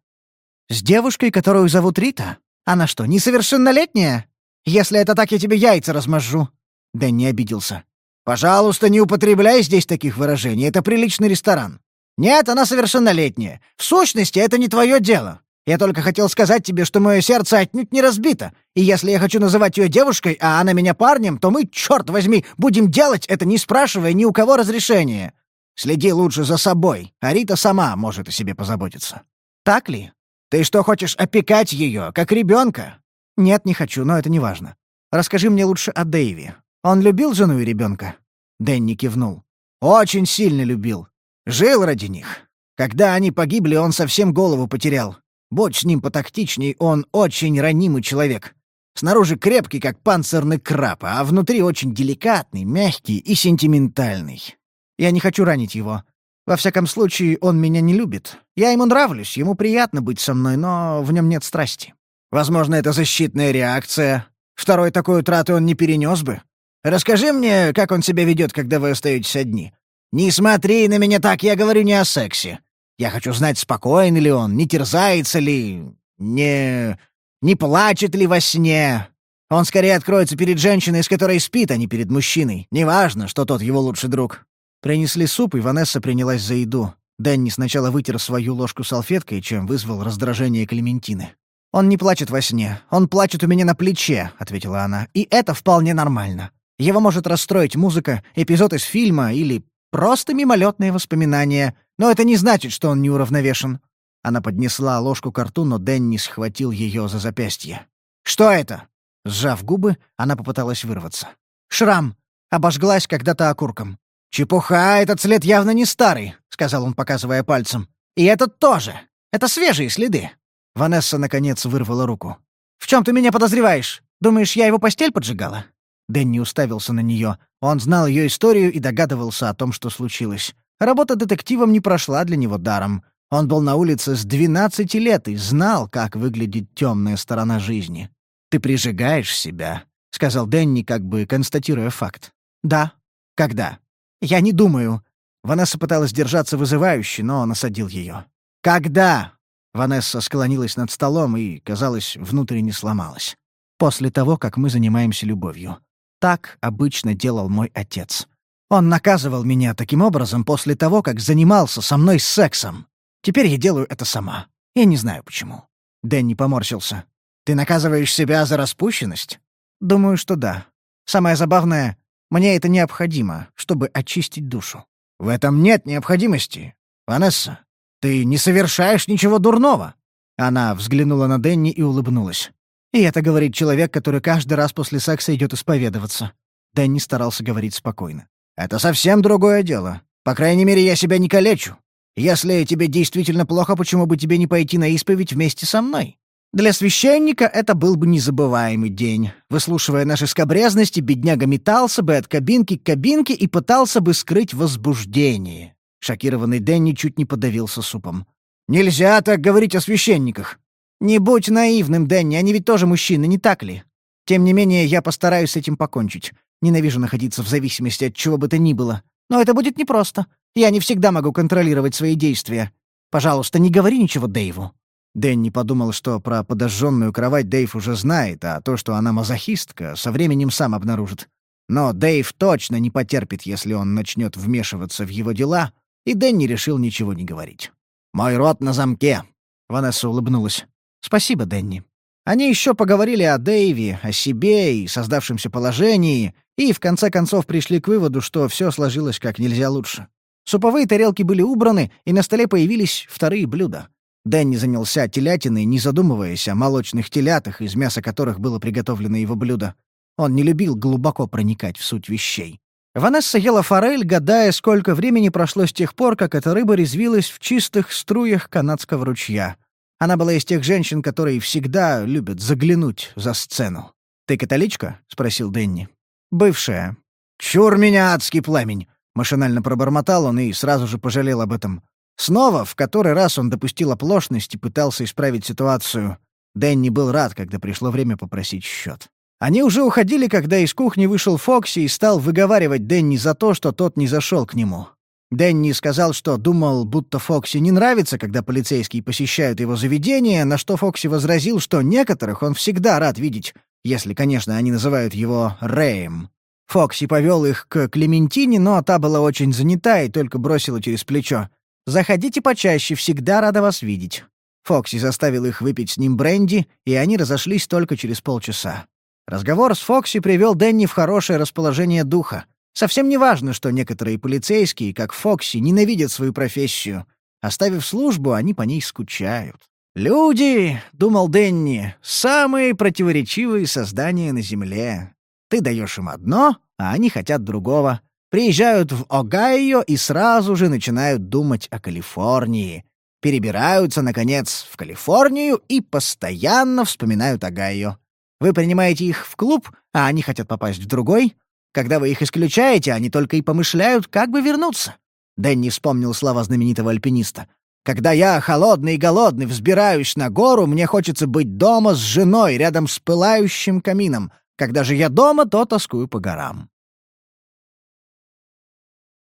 «С девушкой, которую зовут Рита? Она что, несовершеннолетняя? Если это так, я тебе яйца размажу». Дэнни обиделся. «Пожалуйста, не употребляй здесь таких выражений. Это приличный ресторан. Нет, она совершеннолетняя. В сущности, это не твое дело. Я только хотел сказать тебе, что мое сердце отнюдь не разбито, и если я хочу называть ее девушкой, а она меня парнем, то мы, черт возьми, будем делать это, не спрашивая ни у кого разрешения. Следи лучше за собой, а Рита сама может о себе позаботиться. Так ли? Ты что, хочешь опекать ее, как ребенка? Нет, не хочу, но это не важно. Расскажи мне лучше о Дэйве. Он любил жену и ребенка? Дэнни кивнул. Очень сильно любил. Жил ради них. Когда они погибли, он совсем голову потерял. Будь с ним потактичней, он очень ранимый человек. Снаружи крепкий, как панцирный краб, а внутри очень деликатный, мягкий и сентиментальный. Я не хочу ранить его. Во всяком случае, он меня не любит. Я ему нравлюсь, ему приятно быть со мной, но в нем нет страсти. Возможно, это защитная реакция. Второй такой утраты он не перенес бы. Расскажи мне, как он себя ведет, когда вы остаетесь одни. Не смотри на меня так, я говорю не о сексе. Я хочу знать, спокоен ли он, не терзается ли, не... не плачет ли во сне. Он скорее откроется перед женщиной, с которой спит, а не перед мужчиной. Неважно, что тот его лучший друг. Принесли суп, и Ванесса принялась за еду. Дэнни сначала вытер свою ложку салфеткой, чем вызвал раздражение Клементины. «Он не плачет во сне. Он плачет у меня на плече», — ответила она. «И это вполне нормально. Его может расстроить музыка, эпизод из фильма или просто мимолетные воспоминания. Но это не значит, что он неуравновешен». Она поднесла ложку к рту, но Дэнни схватил ее за запястье. «Что это?» Сжав губы, она попыталась вырваться. «Шрам. Обожглась когда-то окурком». «Чепуха, этот след явно не старый», — сказал он, показывая пальцем. «И этот тоже. Это свежие следы». Ванесса, наконец, вырвала руку. «В чем ты меня подозреваешь? Думаешь, я его постель поджигала?» Дэнни уставился на нее. Он знал ее историю и догадывался о том, что случилось. Работа детективом не прошла для него даром. Он был на улице с 12 лет и знал, как выглядит темная сторона жизни. «Ты прижигаешь себя», — сказал Дэнни, как бы констатируя факт. «Да». «Когда?» «Я не думаю». Ванесса пыталась держаться вызывающе, но он осадил ее. «Когда?» Ванесса склонилась над столом и, казалось, внутренне сломалась. «После того, как мы занимаемся любовью. Так обычно делал мой отец. Он наказывал меня таким образом после того, как занимался со мной сексом. Теперь я делаю это сама. Я не знаю почему». Дэнни поморщился. «Ты наказываешь себя за распущенность?» «Думаю, что да. Самое забавное, мне это необходимо, чтобы очистить душу». «В этом нет необходимости. Ванесса, ты не совершаешь ничего дурного». Она взглянула на Дэнни и улыбнулась. И это говорит человек, который каждый раз после секса идет исповедоваться. Дэнни старался говорить спокойно. Это совсем другое дело. По крайней мере, я себя не калечу. Если тебе действительно плохо, почему бы тебе не пойти на исповедь вместе со мной? Для священника это был бы незабываемый день. Выслушивая наши скобрезности, бедняга метался бы от кабинки к кабинке и пытался бы скрыть возбуждение. Шокированный Дэнни чуть не подавился супом. «Нельзя так говорить о священниках!» «Не будь наивным, Дэнни, они ведь тоже мужчины, не так ли? Тем не менее, я постараюсь с этим покончить. Ненавижу находиться в зависимости от чего бы то ни было. Но это будет непросто. Я не всегда могу контролировать свои действия. Пожалуйста, не говори ничего Дэйву». Дэнни подумал, что про подожженную кровать Дэйв уже знает, а то, что она мазохистка, со временем сам обнаружит. Но Дэйв точно не потерпит, если он начнет вмешиваться в его дела, и Дэнни решил ничего не говорить. «Мой рот на замке», — Ванесса улыбнулась. «Спасибо, Дэнни». Они еще поговорили о Дэйве, о себе и создавшемся положении, и в конце концов пришли к выводу, что все сложилось как нельзя лучше. Суповые тарелки были убраны, и на столе появились вторые блюда. Дэнни занялся телятиной, не задумываясь о молочных телятах, из мяса которых было приготовлено его блюдо. Он не любил глубоко проникать в суть вещей. Ванесса ела форель, гадая, сколько времени прошло с тех пор, как эта рыба резвилась в чистых струях канадского ручья. Она была из тех женщин, которые всегда любят заглянуть за сцену. «Ты католичка?» — спросил Дэнни. «Бывшая». «Чур меня, адский пламень!» — машинально пробормотал он и сразу же пожалел об этом. Снова, в который раз он допустил оплошность и пытался исправить ситуацию. Дэнни был рад, когда пришло время попросить счет. Они уже уходили, когда из кухни вышел Фокси и стал выговаривать Дэнни за то, что тот не зашел к нему. Дэнни сказал, что думал, будто Фокси не нравится, когда полицейские посещают его заведение, на что Фокси возразил, что некоторых он всегда рад видеть, если, конечно, они называют его Рэем. Фокси повел их к Клементине, но та была очень занята и только бросила через плечо. Заходите почаще, всегда рада вас видеть». Фокси заставил их выпить с ним бренди, и они разошлись только через полчаса. Разговор с Фокси привел Дэнни в хорошее расположение духа. Совсем не важно, что некоторые полицейские, как Фокси, ненавидят свою профессию. Оставив службу, они по ней скучают. «Люди», — думал Дэнни, — «самые противоречивые создания на Земле. Ты даешь им одно, а они хотят другого приезжают в Огайо и сразу же начинают думать о Калифорнии. Перебираются, наконец, в Калифорнию и постоянно вспоминают Огайо. Вы принимаете их в клуб, а они хотят попасть в другой. Когда вы их исключаете, они только и помышляют, как бы вернуться. Дэнни вспомнил слова знаменитого альпиниста. «Когда я, холодный и голодный, взбираюсь на гору, мне хочется быть дома с женой, рядом с пылающим камином. Когда же я дома, то тоскую по горам».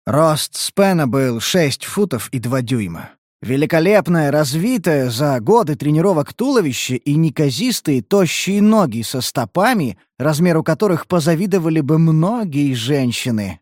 Рост Спена был 6 футов и 2 дюйма. Великолепное, развитое за годы тренировок туловище и неказистые, тощие ноги со стопами, размеру которых позавидовали бы многие женщины.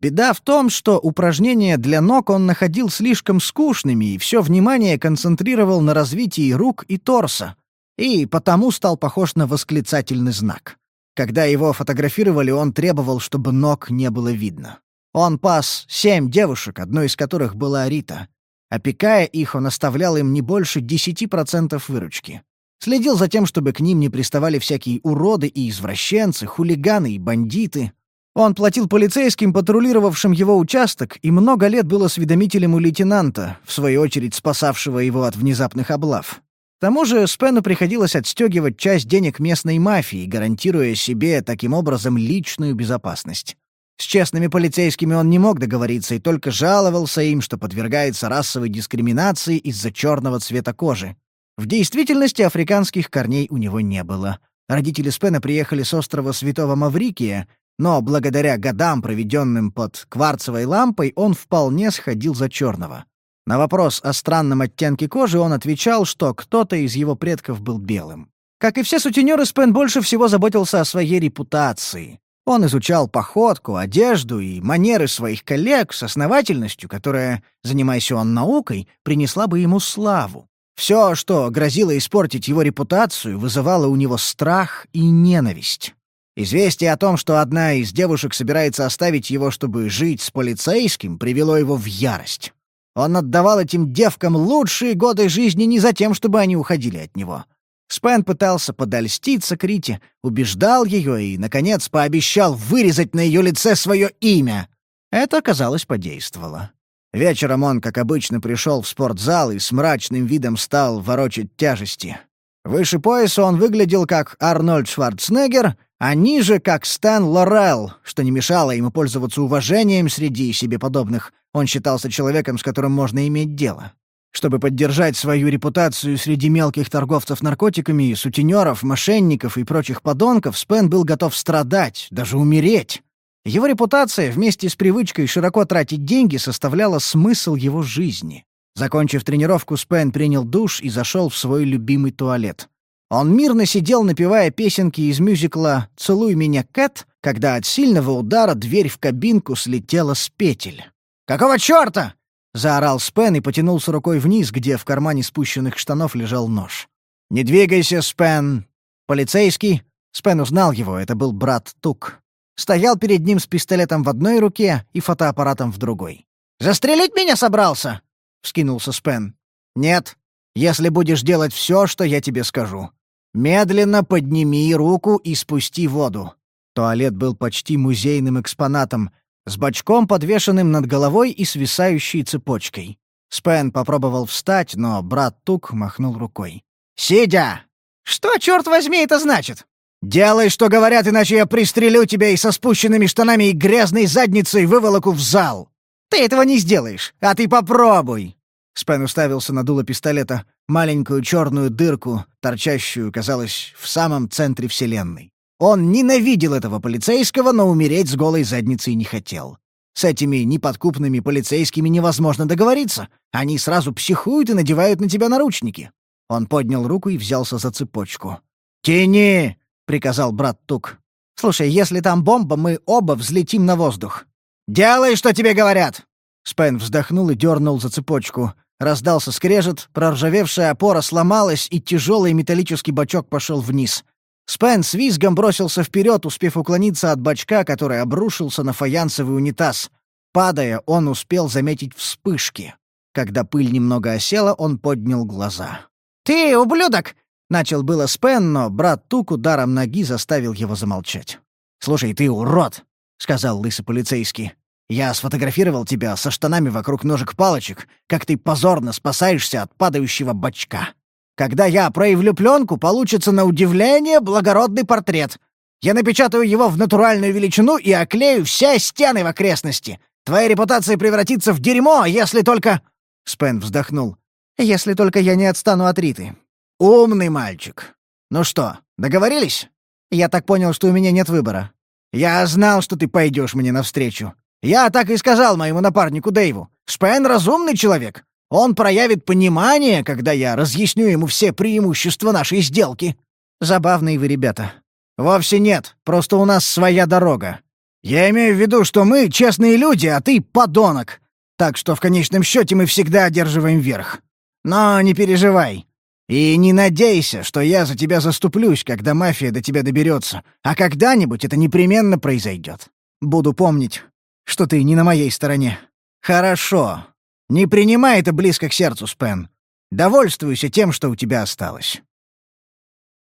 Беда в том, что упражнения для ног он находил слишком скучными и все внимание концентрировал на развитии рук и торса. И потому стал похож на восклицательный знак. Когда его фотографировали, он требовал, чтобы ног не было видно. Он пас семь девушек, одной из которых была Рита. Опекая их, он оставлял им не больше 10% выручки. Следил за тем, чтобы к ним не приставали всякие уроды и извращенцы, хулиганы и бандиты. Он платил полицейским, патрулировавшим его участок, и много лет был осведомителем у лейтенанта, в свою очередь спасавшего его от внезапных облав. К тому же Спену приходилось отстегивать часть денег местной мафии, гарантируя себе таким образом личную безопасность. С честными полицейскими он не мог договориться и только жаловался им, что подвергается расовой дискриминации из-за черного цвета кожи. В действительности африканских корней у него не было. Родители Спена приехали с острова Святого Маврикия, но благодаря годам, проведенным под кварцевой лампой, он вполне сходил за черного. На вопрос о странном оттенке кожи он отвечал, что кто-то из его предков был белым. Как и все сутенеры, Спен больше всего заботился о своей репутации. Он изучал походку, одежду и манеры своих коллег с основательностью, которая, занимаясь он наукой, принесла бы ему славу. Все, что грозило испортить его репутацию, вызывало у него страх и ненависть. Известие о том, что одна из девушек собирается оставить его, чтобы жить с полицейским, привело его в ярость. Он отдавал этим девкам лучшие годы жизни не за тем, чтобы они уходили от него, Спен пытался подольститься Крите, убеждал ее и, наконец, пообещал вырезать на ее лице свое имя. Это, оказалось, подействовало. Вечером он, как обычно, пришел в спортзал и с мрачным видом стал ворочать тяжести. Выше пояса он выглядел как Арнольд Шварценеггер, а ниже — как Стэн Лорелл, что не мешало ему пользоваться уважением среди себе подобных. Он считался человеком, с которым можно иметь дело. Чтобы поддержать свою репутацию среди мелких торговцев наркотиками, сутенеров, мошенников и прочих подонков, Спен был готов страдать, даже умереть. Его репутация вместе с привычкой широко тратить деньги составляла смысл его жизни. Закончив тренировку, Спен принял душ и зашел в свой любимый туалет. Он мирно сидел, напевая песенки из мюзикла «Целуй меня, Кэт», когда от сильного удара дверь в кабинку слетела с петель. «Какого чёрта?» — заорал Спен и потянулся рукой вниз, где в кармане спущенных штанов лежал нож. «Не двигайся, Спен!» Полицейский, Спен узнал его, это был брат Тук, стоял перед ним с пистолетом в одной руке и фотоаппаратом в другой. «Застрелить меня собрался?» — вскинулся Спен. «Нет, если будешь делать все, что я тебе скажу. Медленно подними руку и спусти воду». Туалет был почти музейным экспонатом, с бачком, подвешенным над головой и свисающей цепочкой. Спен попробовал встать, но брат Тук махнул рукой. «Сидя!» «Что, черт возьми, это значит?» «Делай, что говорят, иначе я пристрелю тебя и со спущенными штанами и грязной задницей выволоку в зал!» «Ты этого не сделаешь, а ты попробуй!» Спен уставился на дуло пистолета, маленькую черную дырку, торчащую, казалось, в самом центре Вселенной. Он ненавидел этого полицейского, но умереть с голой задницей не хотел. С этими неподкупными полицейскими невозможно договориться. Они сразу психуют и надевают на тебя наручники. Он поднял руку и взялся за цепочку. «Тяни!» — приказал брат Тук. «Слушай, если там бомба, мы оба взлетим на воздух». «Делай, что тебе говорят!» Спен вздохнул и дернул за цепочку. Раздался скрежет, проржавевшая опора сломалась, и тяжелый металлический бачок пошел вниз. Спен с визгом бросился вперед, успев уклониться от бачка, который обрушился на фаянсовый унитаз. Падая, он успел заметить вспышки. Когда пыль немного осела, он поднял глаза. «Ты, ублюдок!» — начал было Спен, но брат Тук ударом ноги заставил его замолчать. «Слушай, ты урод!» — сказал лысый полицейский. Я сфотографировал тебя со штанами вокруг ножек-палочек, как ты позорно спасаешься от падающего бачка. Когда я проявлю пленку, получится на удивление благородный портрет. Я напечатаю его в натуральную величину и оклею все стены в окрестности. Твоя репутация превратится в дерьмо, если только...» Спен вздохнул. «Если только я не отстану от Риты». «Умный мальчик. Ну что, договорились?» «Я так понял, что у меня нет выбора». «Я знал, что ты пойдешь мне навстречу. Я так и сказал моему напарнику Дэйву. Спен разумный человек. Он проявит понимание, когда я разъясню ему все преимущества нашей сделки. Забавные вы ребята. Вовсе нет, просто у нас своя дорога. Я имею в виду, что мы честные люди, а ты подонок. Так что в конечном счете мы всегда одерживаем верх. Но не переживай. И не надейся, что я за тебя заступлюсь, когда мафия до тебя доберется, а когда-нибудь это непременно произойдет. Буду помнить, что ты не на моей стороне. Хорошо. Не принимай это близко к сердцу, Спен. Довольствуйся тем, что у тебя осталось.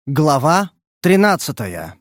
Глава тринадцатая.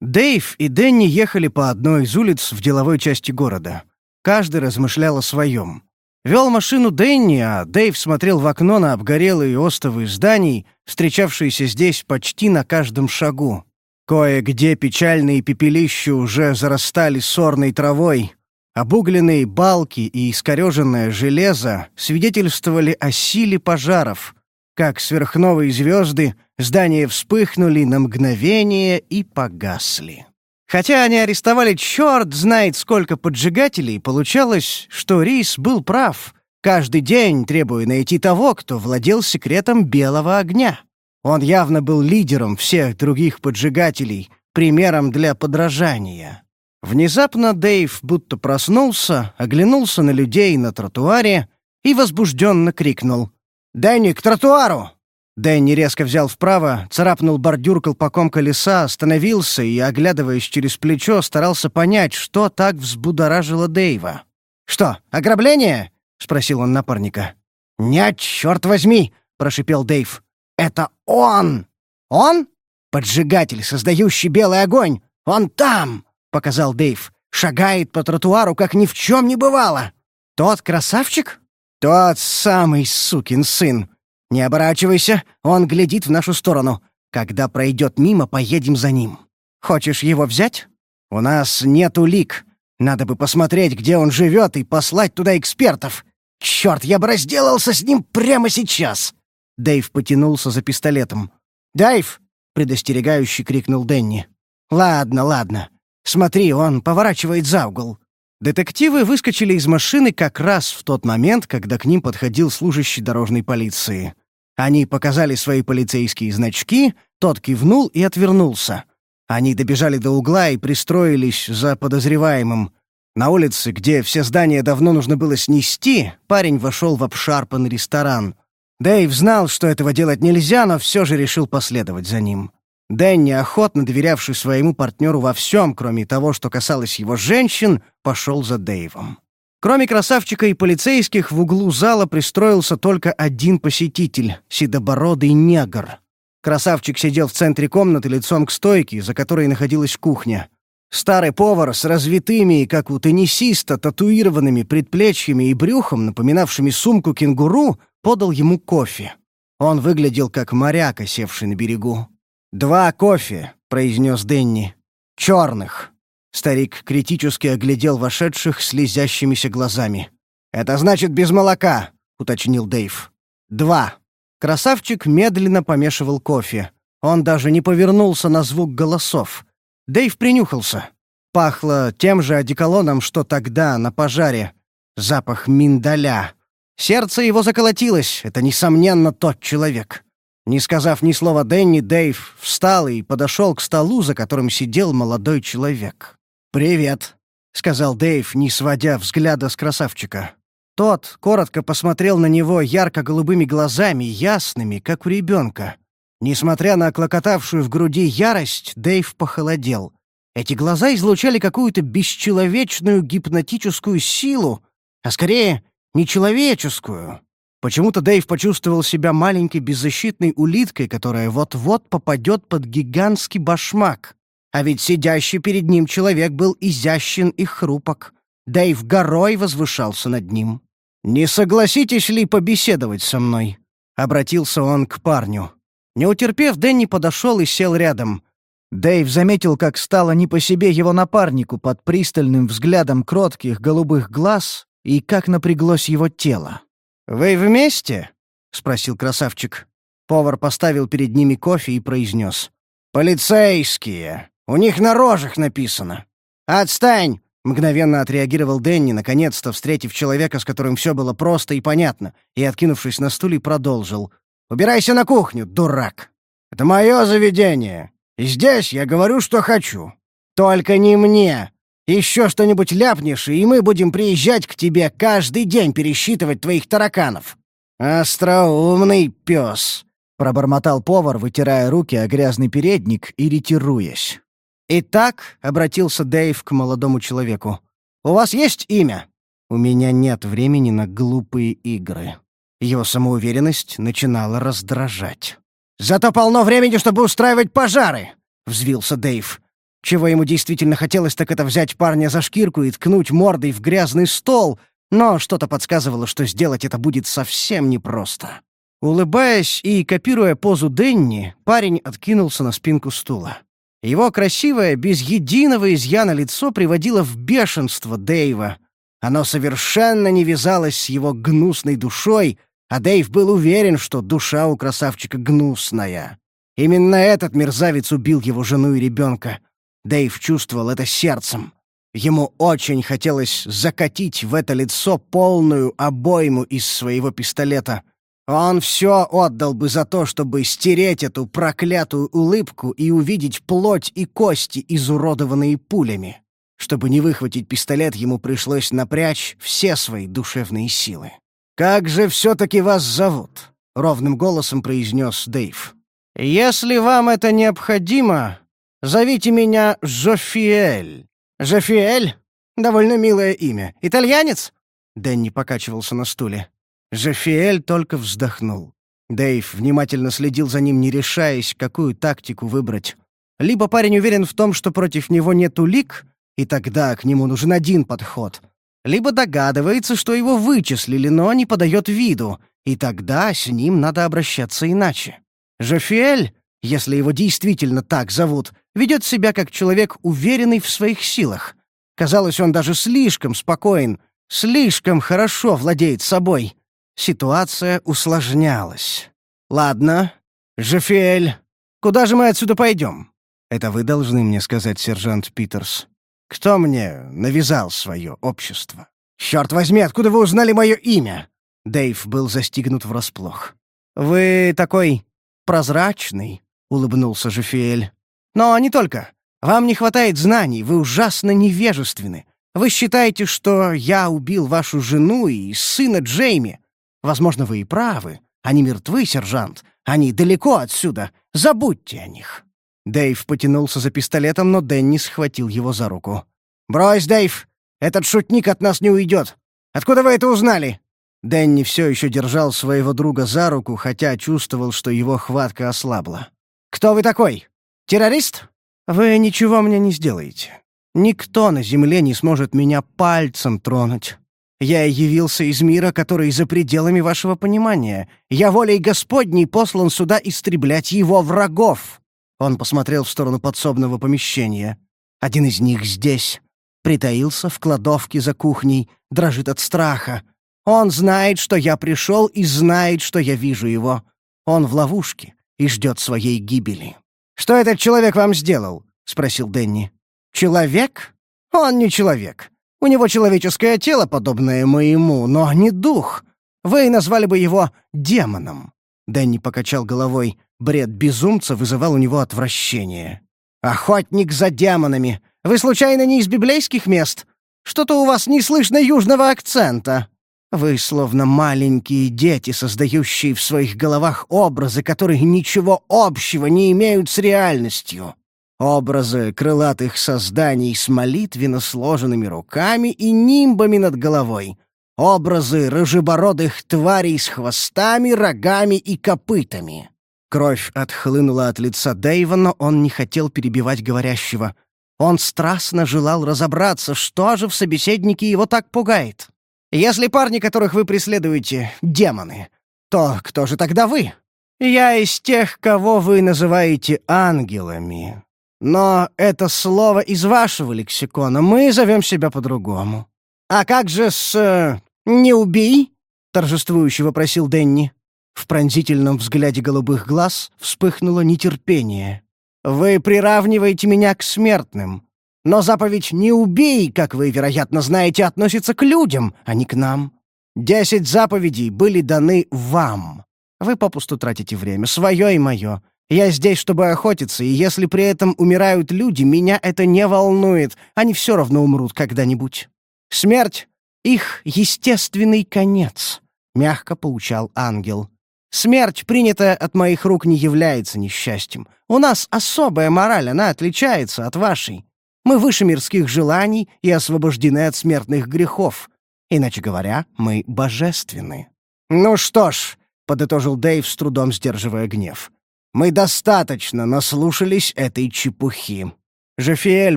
Дэйв и Дэнни ехали по одной из улиц в деловой части города. Каждый размышлял о своем. Вел машину Дэнни, а Дэйв смотрел в окно на обгорелые остовы зданий, встречавшиеся здесь почти на каждом шагу. Кое-где печальные пепелища уже зарастали сорной травой, Обугленные балки и искореженное железо свидетельствовали о силе пожаров. Как сверхновые звезды, здания вспыхнули на мгновение и погасли. Хотя они арестовали черт знает сколько поджигателей, получалось, что Рис был прав, каждый день требуя найти того, кто владел секретом белого огня. Он явно был лидером всех других поджигателей, примером для подражания. Внезапно Дэйв будто проснулся, оглянулся на людей на тротуаре и возбужденно крикнул. «Дэнни, к тротуару!» Дэнни резко взял вправо, царапнул бордюр колпаком колеса, остановился и, оглядываясь через плечо, старался понять, что так взбудоражило Дэйва. «Что, ограбление?» — спросил он напарника. «Нет, черт возьми!» — прошипел Дэйв. «Это он!» «Он? Поджигатель, создающий белый огонь! Он там!» — показал Дэйв. «Шагает по тротуару, как ни в чем не бывало!» «Тот красавчик?» «Тот самый сукин сын! Не оборачивайся, он глядит в нашу сторону. Когда пройдет мимо, поедем за ним. Хочешь его взять? У нас нет улик. Надо бы посмотреть, где он живет, и послать туда экспертов. Черт, я бы разделался с ним прямо сейчас!» Дэйв потянулся за пистолетом. «Дэйв!» — предостерегающе крикнул Денни. «Ладно, ладно. Смотри, он поворачивает за угол». Детективы выскочили из машины как раз в тот момент, когда к ним подходил служащий дорожной полиции. Они показали свои полицейские значки, тот кивнул и отвернулся. Они добежали до угла и пристроились за подозреваемым. На улице, где все здания давно нужно было снести, парень вошел в обшарпанный ресторан. Дэйв знал, что этого делать нельзя, но все же решил последовать за ним. Дэнни, охотно доверявший своему партнеру во всем, кроме того, что касалось его женщин, пошел за Дэйвом. Кроме красавчика и полицейских, в углу зала пристроился только один посетитель — седобородый негр. Красавчик сидел в центре комнаты лицом к стойке, за которой находилась кухня. Старый повар с развитыми, как у теннисиста, татуированными предплечьями и брюхом, напоминавшими сумку кенгуру, подал ему кофе. Он выглядел как моряк, севший на берегу. «Два кофе», — произнес Денни. «Черных». Старик критически оглядел вошедших слезящимися глазами. «Это значит без молока», — уточнил Дэйв. «Два». Красавчик медленно помешивал кофе. Он даже не повернулся на звук голосов. Дэйв принюхался. Пахло тем же одеколоном, что тогда, на пожаре. Запах миндаля. Сердце его заколотилось. Это, несомненно, тот человек. Не сказав ни слова Дэнни, Дэйв встал и подошел к столу, за которым сидел молодой человек. «Привет», — сказал Дэйв, не сводя взгляда с красавчика. Тот коротко посмотрел на него ярко-голубыми глазами, ясными, как у ребенка. Несмотря на клокотавшую в груди ярость, Дэйв похолодел. Эти глаза излучали какую-то бесчеловечную гипнотическую силу, а скорее нечеловеческую. Почему-то Дэйв почувствовал себя маленькой беззащитной улиткой, которая вот-вот попадет под гигантский башмак. А ведь сидящий перед ним человек был изящен и хрупок. Дэйв горой возвышался над ним. «Не согласитесь ли побеседовать со мной?» — обратился он к парню. Не утерпев, Дэнни подошел и сел рядом. Дэйв заметил, как стало не по себе его напарнику под пристальным взглядом кротких голубых глаз и как напряглось его тело. «Вы вместе?» — спросил красавчик. Повар поставил перед ними кофе и произнес. «Полицейские! У них на рожах написано!» «Отстань!» — мгновенно отреагировал Дэнни, наконец-то встретив человека, с которым все было просто и понятно, и, откинувшись на стуле, продолжил. «Убирайся на кухню, дурак! Это мое заведение, и здесь я говорю, что хочу. Только не мне, еще что-нибудь ляпнешь, и мы будем приезжать к тебе каждый день пересчитывать твоих тараканов». «Остроумный пес», — пробормотал повар, вытирая руки о грязный передник и ретируясь. «Итак», — обратился Дэйв к молодому человеку, — «у вас есть имя?» «У меня нет времени на глупые игры». Его самоуверенность начинала раздражать. «Зато полно времени, чтобы устраивать пожары!» — взвился Дэйв. Чего ему действительно хотелось, так это взять парня за шкирку и ткнуть мордой в грязный стол, но что-то подсказывало, что сделать это будет совсем непросто. Улыбаясь и копируя позу Денни, парень откинулся на спинку стула. Его красивое, без единого изъяна лицо приводило в бешенство Дэйва. Оно совершенно не вязалось с его гнусной душой, а Дэйв был уверен, что душа у красавчика гнусная. Именно этот мерзавец убил его жену и ребенка. Дэйв чувствовал это сердцем. Ему очень хотелось закатить в это лицо полную обойму из своего пистолета. Он все отдал бы за то, чтобы стереть эту проклятую улыбку и увидеть плоть и кости, изуродованные пулями. Чтобы не выхватить пистолет, ему пришлось напрячь все свои душевные силы. «Как же все-таки вас зовут?» — ровным голосом произнес Дэйв. «Если вам это необходимо, Зовите меня Жофиэль». «Жофиэль? Довольно милое имя. Итальянец?» Дэнни покачивался на стуле. Жофиэль только вздохнул. Дэйв внимательно следил за ним, не решаясь, какую тактику выбрать. Либо парень уверен в том, что против него нет улик, и тогда к нему нужен один подход. Либо догадывается, что его вычислили, но не подает виду, и тогда с ним надо обращаться иначе. Жофиэль, если его действительно так зовут, ведет себя как человек, уверенный в своих силах. Казалось, он даже слишком спокоен, слишком хорошо владеет собой. Ситуация усложнялась. «Ладно, Жефель, куда же мы отсюда пойдем?» «Это вы должны мне сказать, сержант Питерс». Кто мне навязал свое общество? Черт возьми, откуда вы узнали мое имя? Дэйв был застигнут врасплох. Вы такой прозрачный, улыбнулся Жефиэль. Но не только. Вам не хватает знаний, вы ужасно невежественны. Вы считаете, что я убил вашу жену и сына Джейми. Возможно, вы и правы. Они мертвы, сержант. Они далеко отсюда. Забудьте о них». Дэйв потянулся за пистолетом, но Дэнни схватил его за руку. «Брось, Дэйв! Этот шутник от нас не уйдет! Откуда вы это узнали?» Дэнни все еще держал своего друга за руку, хотя чувствовал, что его хватка ослабла. «Кто вы такой? Террорист?» «Вы ничего мне не сделаете. Никто на земле не сможет меня пальцем тронуть. Я явился из мира, который за пределами вашего понимания. Я волей Господней послан сюда истреблять его врагов». Он посмотрел в сторону подсобного помещения. Один из них здесь. Притаился в кладовке за кухней, дрожит от страха. Он знает, что я пришел, и знает, что я вижу его. Он в ловушке и ждет своей гибели. «Что этот человек вам сделал?» — спросил Дэнни. «Человек? Он не человек. У него человеческое тело, подобное моему, но не дух. Вы назвали бы его демоном». Дэнни покачал головой. Бред безумца вызывал у него отвращение. «Охотник за демонами! Вы случайно не из библейских мест? Что-то у вас не слышно южного акцента. Вы словно маленькие дети, создающие в своих головах образы, которые ничего общего не имеют с реальностью. Образы крылатых созданий с молитвенно сложенными руками и нимбами над головой. Образы рыжебородых тварей с хвостами, рогами и копытами. Кровь отхлынула от лица Дэйва, но он не хотел перебивать говорящего. Он страстно желал разобраться, что же в собеседнике его так пугает. «Если парни, которых вы преследуете, — демоны, то кто же тогда вы? Я из тех, кого вы называете ангелами. Но это слово из вашего лексикона. Мы зовем себя по-другому. А как же с... Э, «Не убей?» — торжествующе вопросил Денни. В пронзительном взгляде голубых глаз вспыхнуло нетерпение. «Вы приравниваете меня к смертным. Но заповедь «не убей», как вы, вероятно, знаете, относится к людям, а не к нам. Десять заповедей были даны вам. Вы попусту тратите время, свое и мое. Я здесь, чтобы охотиться, и если при этом умирают люди, меня это не волнует. Они все равно умрут когда-нибудь. Смерть — их естественный конец», — мягко поучал ангел. «Смерть, принятая от моих рук, не является несчастьем. У нас особая мораль, она отличается от вашей. Мы выше мирских желаний и освобождены от смертных грехов. Иначе говоря, мы божественны». «Ну что ж», — подытожил Дэйв, с трудом сдерживая гнев, — мы достаточно наслушались этой чепухи». Жефиэль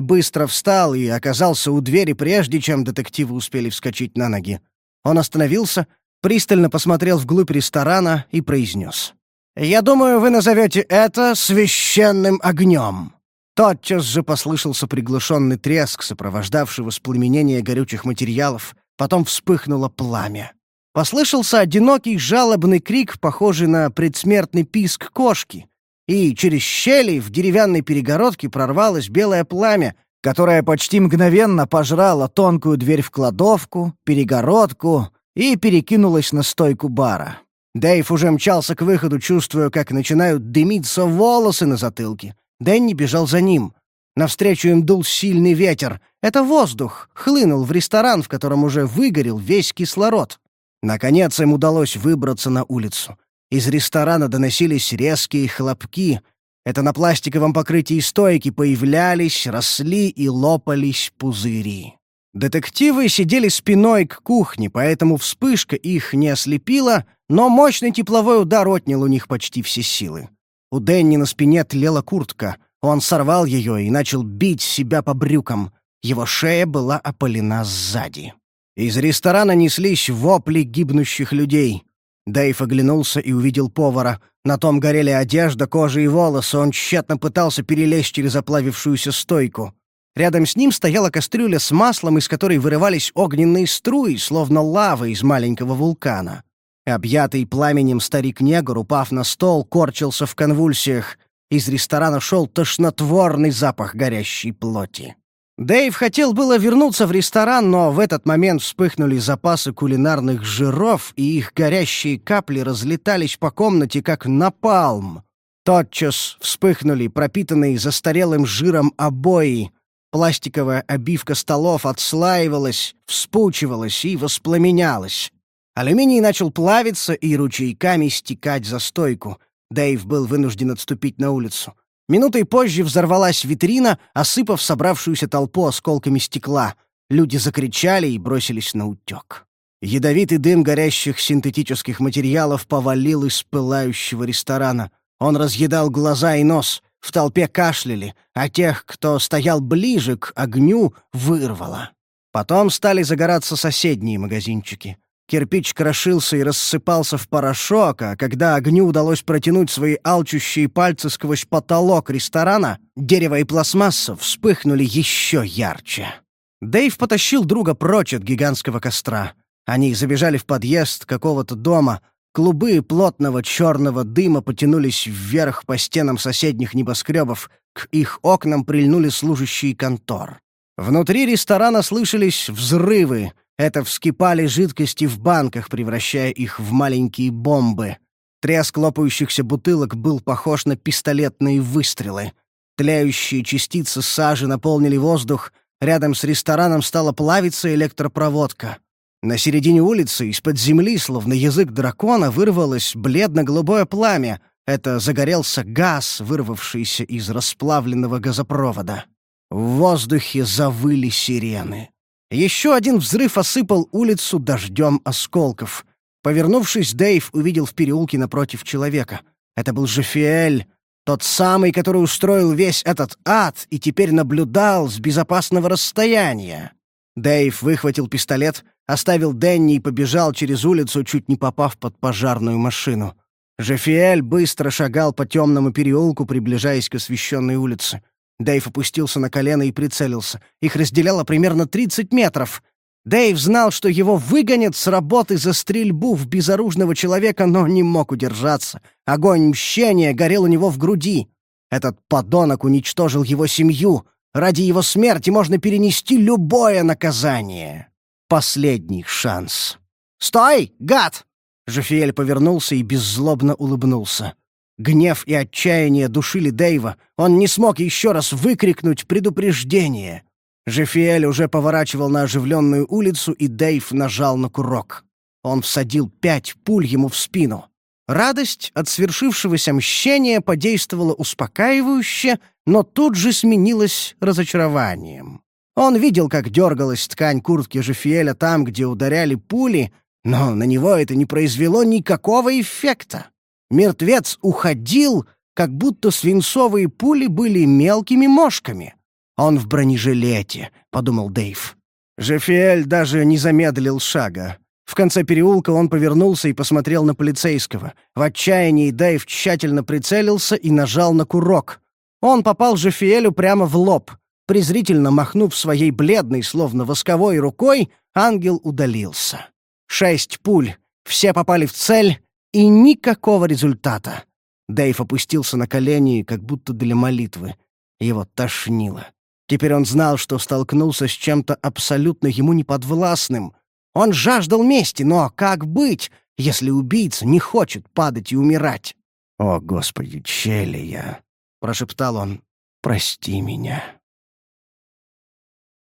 быстро встал и оказался у двери, прежде чем детективы успели вскочить на ноги. Он остановился, пристально посмотрел вглубь ресторана и произнес. «Я думаю, вы назовете это священным огнем». Тотчас же послышался приглушенный треск, сопровождавший воспламенение горючих материалов, потом вспыхнуло пламя. Послышался одинокий жалобный крик, похожий на предсмертный писк кошки, и через щели в деревянной перегородке прорвалось белое пламя, которое почти мгновенно пожрало тонкую дверь в кладовку, перегородку и перекинулось на стойку бара. Дэйв уже мчался к выходу, чувствуя, как начинают дымиться волосы на затылке. Дэнни бежал за ним. Навстречу им дул сильный ветер. Это воздух хлынул в ресторан, в котором уже выгорел весь кислород. Наконец им удалось выбраться на улицу. Из ресторана доносились резкие хлопки. Это на пластиковом покрытии стойки появлялись, росли и лопались пузыри. Детективы сидели спиной к кухне, поэтому вспышка их не ослепила, но мощный тепловой удар отнял у них почти все силы. У Дэнни на спине тлела куртка. Он сорвал ее и начал бить себя по брюкам. Его шея была опалена сзади. Из ресторана неслись вопли гибнущих людей. Дэйв оглянулся и увидел повара. На том горели одежда, кожа и волосы. Он тщетно пытался перелезть через оплавившуюся стойку. Рядом с ним стояла кастрюля с маслом, из которой вырывались огненные струи, словно лава из маленького вулкана. Объятый пламенем старик-негр, упав на стол, корчился в конвульсиях. Из ресторана шел тошнотворный запах горящей плоти. Дэйв хотел было вернуться в ресторан, но в этот момент вспыхнули запасы кулинарных жиров, и их горящие капли разлетались по комнате, как напалм. Тотчас вспыхнули пропитанные застарелым жиром обои. Пластиковая обивка столов отслаивалась, вспучивалась и воспламенялась. Алюминий начал плавиться и ручейками стекать за стойку. Дэйв был вынужден отступить на улицу. Минутой позже взорвалась витрина, осыпав собравшуюся толпу осколками стекла. Люди закричали и бросились на утек. Ядовитый дым горящих синтетических материалов повалил из пылающего ресторана. Он разъедал глаза и нос. В толпе кашляли, а тех, кто стоял ближе к огню, вырвало. Потом стали загораться соседние магазинчики. Кирпич крошился и рассыпался в порошок, а когда огню удалось протянуть свои алчущие пальцы сквозь потолок ресторана, дерево и пластмасса вспыхнули еще ярче. Дэйв потащил друга прочь от гигантского костра. Они забежали в подъезд какого-то дома. Клубы плотного черного дыма потянулись вверх по стенам соседних небоскребов. К их окнам прильнули служащие контор. Внутри ресторана слышались взрывы — это вскипали жидкости в банках, превращая их в маленькие бомбы. Треск лопающихся бутылок был похож на пистолетные выстрелы. Тляющие частицы сажи наполнили воздух, рядом с рестораном стала плавиться электропроводка. На середине улицы из-под земли, словно язык дракона, вырвалось бледно-голубое пламя. Это загорелся газ, вырвавшийся из расплавленного газопровода. В воздухе завыли сирены. Еще один взрыв осыпал улицу дождем осколков. Повернувшись, Дэйв увидел в переулке напротив человека. Это был Жефиэль, тот самый, который устроил весь этот ад и теперь наблюдал с безопасного расстояния. Дэйв выхватил пистолет, оставил Дэнни и побежал через улицу, чуть не попав под пожарную машину. Жефиэль быстро шагал по темному переулку, приближаясь к освещенной улице. Дэйв опустился на колено и прицелился. Их разделяло примерно 30 метров. Дэйв знал, что его выгонят с работы за стрельбу в безоружного человека, но не мог удержаться. Огонь мщения горел у него в груди. Этот подонок уничтожил его семью. Ради его смерти можно перенести любое наказание. Последний шанс. «Стой, гад!» Жефиэль повернулся и беззлобно улыбнулся. Гнев и отчаяние душили Дэйва. Он не смог еще раз выкрикнуть предупреждение. Жефиэль уже поворачивал на оживленную улицу, и Дэйв нажал на курок. Он всадил пять пуль ему в спину. Радость от свершившегося мщения подействовала успокаивающе, но тут же сменилась разочарованием. Он видел, как дергалась ткань куртки Жефиэля там, где ударяли пули, но на него это не произвело никакого эффекта. Мертвец уходил, как будто свинцовые пули были мелкими мошками. «Он в бронежилете», — подумал Дэйв. Жефиэль даже не замедлил шага. В конце переулка он повернулся и посмотрел на полицейского. В отчаянии Дэйв тщательно прицелился и нажал на курок. Он попал Жефиэлю прямо в лоб. Презрительно махнув своей бледной, словно восковой рукой, ангел удалился. Шесть пуль. Все попали в цель, и никакого результата. Дэйв опустился на колени, как будто для молитвы. Его тошнило. Теперь он знал, что столкнулся с чем-то абсолютно ему неподвластным. Он жаждал мести, но как быть, если убийца не хочет падать и умирать? «О, Господи, Челия!» — прошептал он. «Прости меня».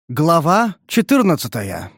Глава четырнадцатая.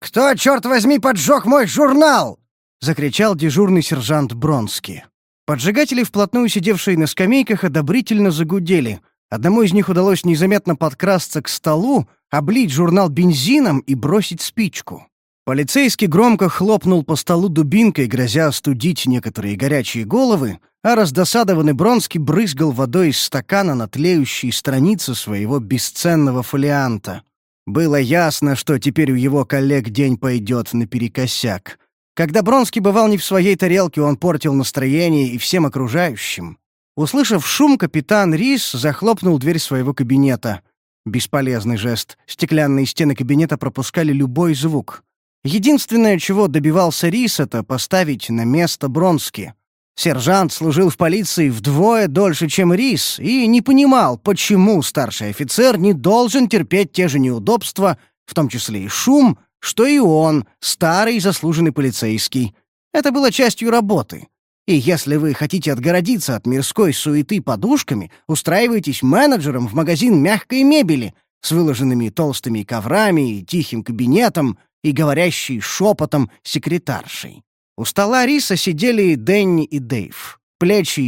«Кто, черт возьми, поджег мой журнал?» — закричал дежурный сержант Бронски. Поджигатели, вплотную сидевшие на скамейках, одобрительно загудели. Одному из них удалось незаметно подкрасться к столу, облить журнал бензином и бросить спичку. Полицейский громко хлопнул по столу дубинкой, грозя остудить некоторые горячие головы, а раздосадованный Бронский брызгал водой из стакана на тлеющие страницы своего бесценного фолианта. Было ясно, что теперь у его коллег день пойдет наперекосяк. Когда Бронский бывал не в своей тарелке, он портил настроение и всем окружающим. Услышав шум, капитан Рис захлопнул дверь своего кабинета. Бесполезный жест. Стеклянные стены кабинета пропускали любой звук. Единственное, чего добивался Рис, это поставить на место Бронски. Сержант служил в полиции вдвое дольше, чем Рис, и не понимал, почему старший офицер не должен терпеть те же неудобства, в том числе и шум, что и он, старый заслуженный полицейский. Это было частью работы. И если вы хотите отгородиться от мирской суеты подушками, устраивайтесь менеджером в магазин мягкой мебели с выложенными толстыми коврами и тихим кабинетом и говорящей шепотом секретаршей. У стола риса сидели Дэнни и Дэйв. Плечи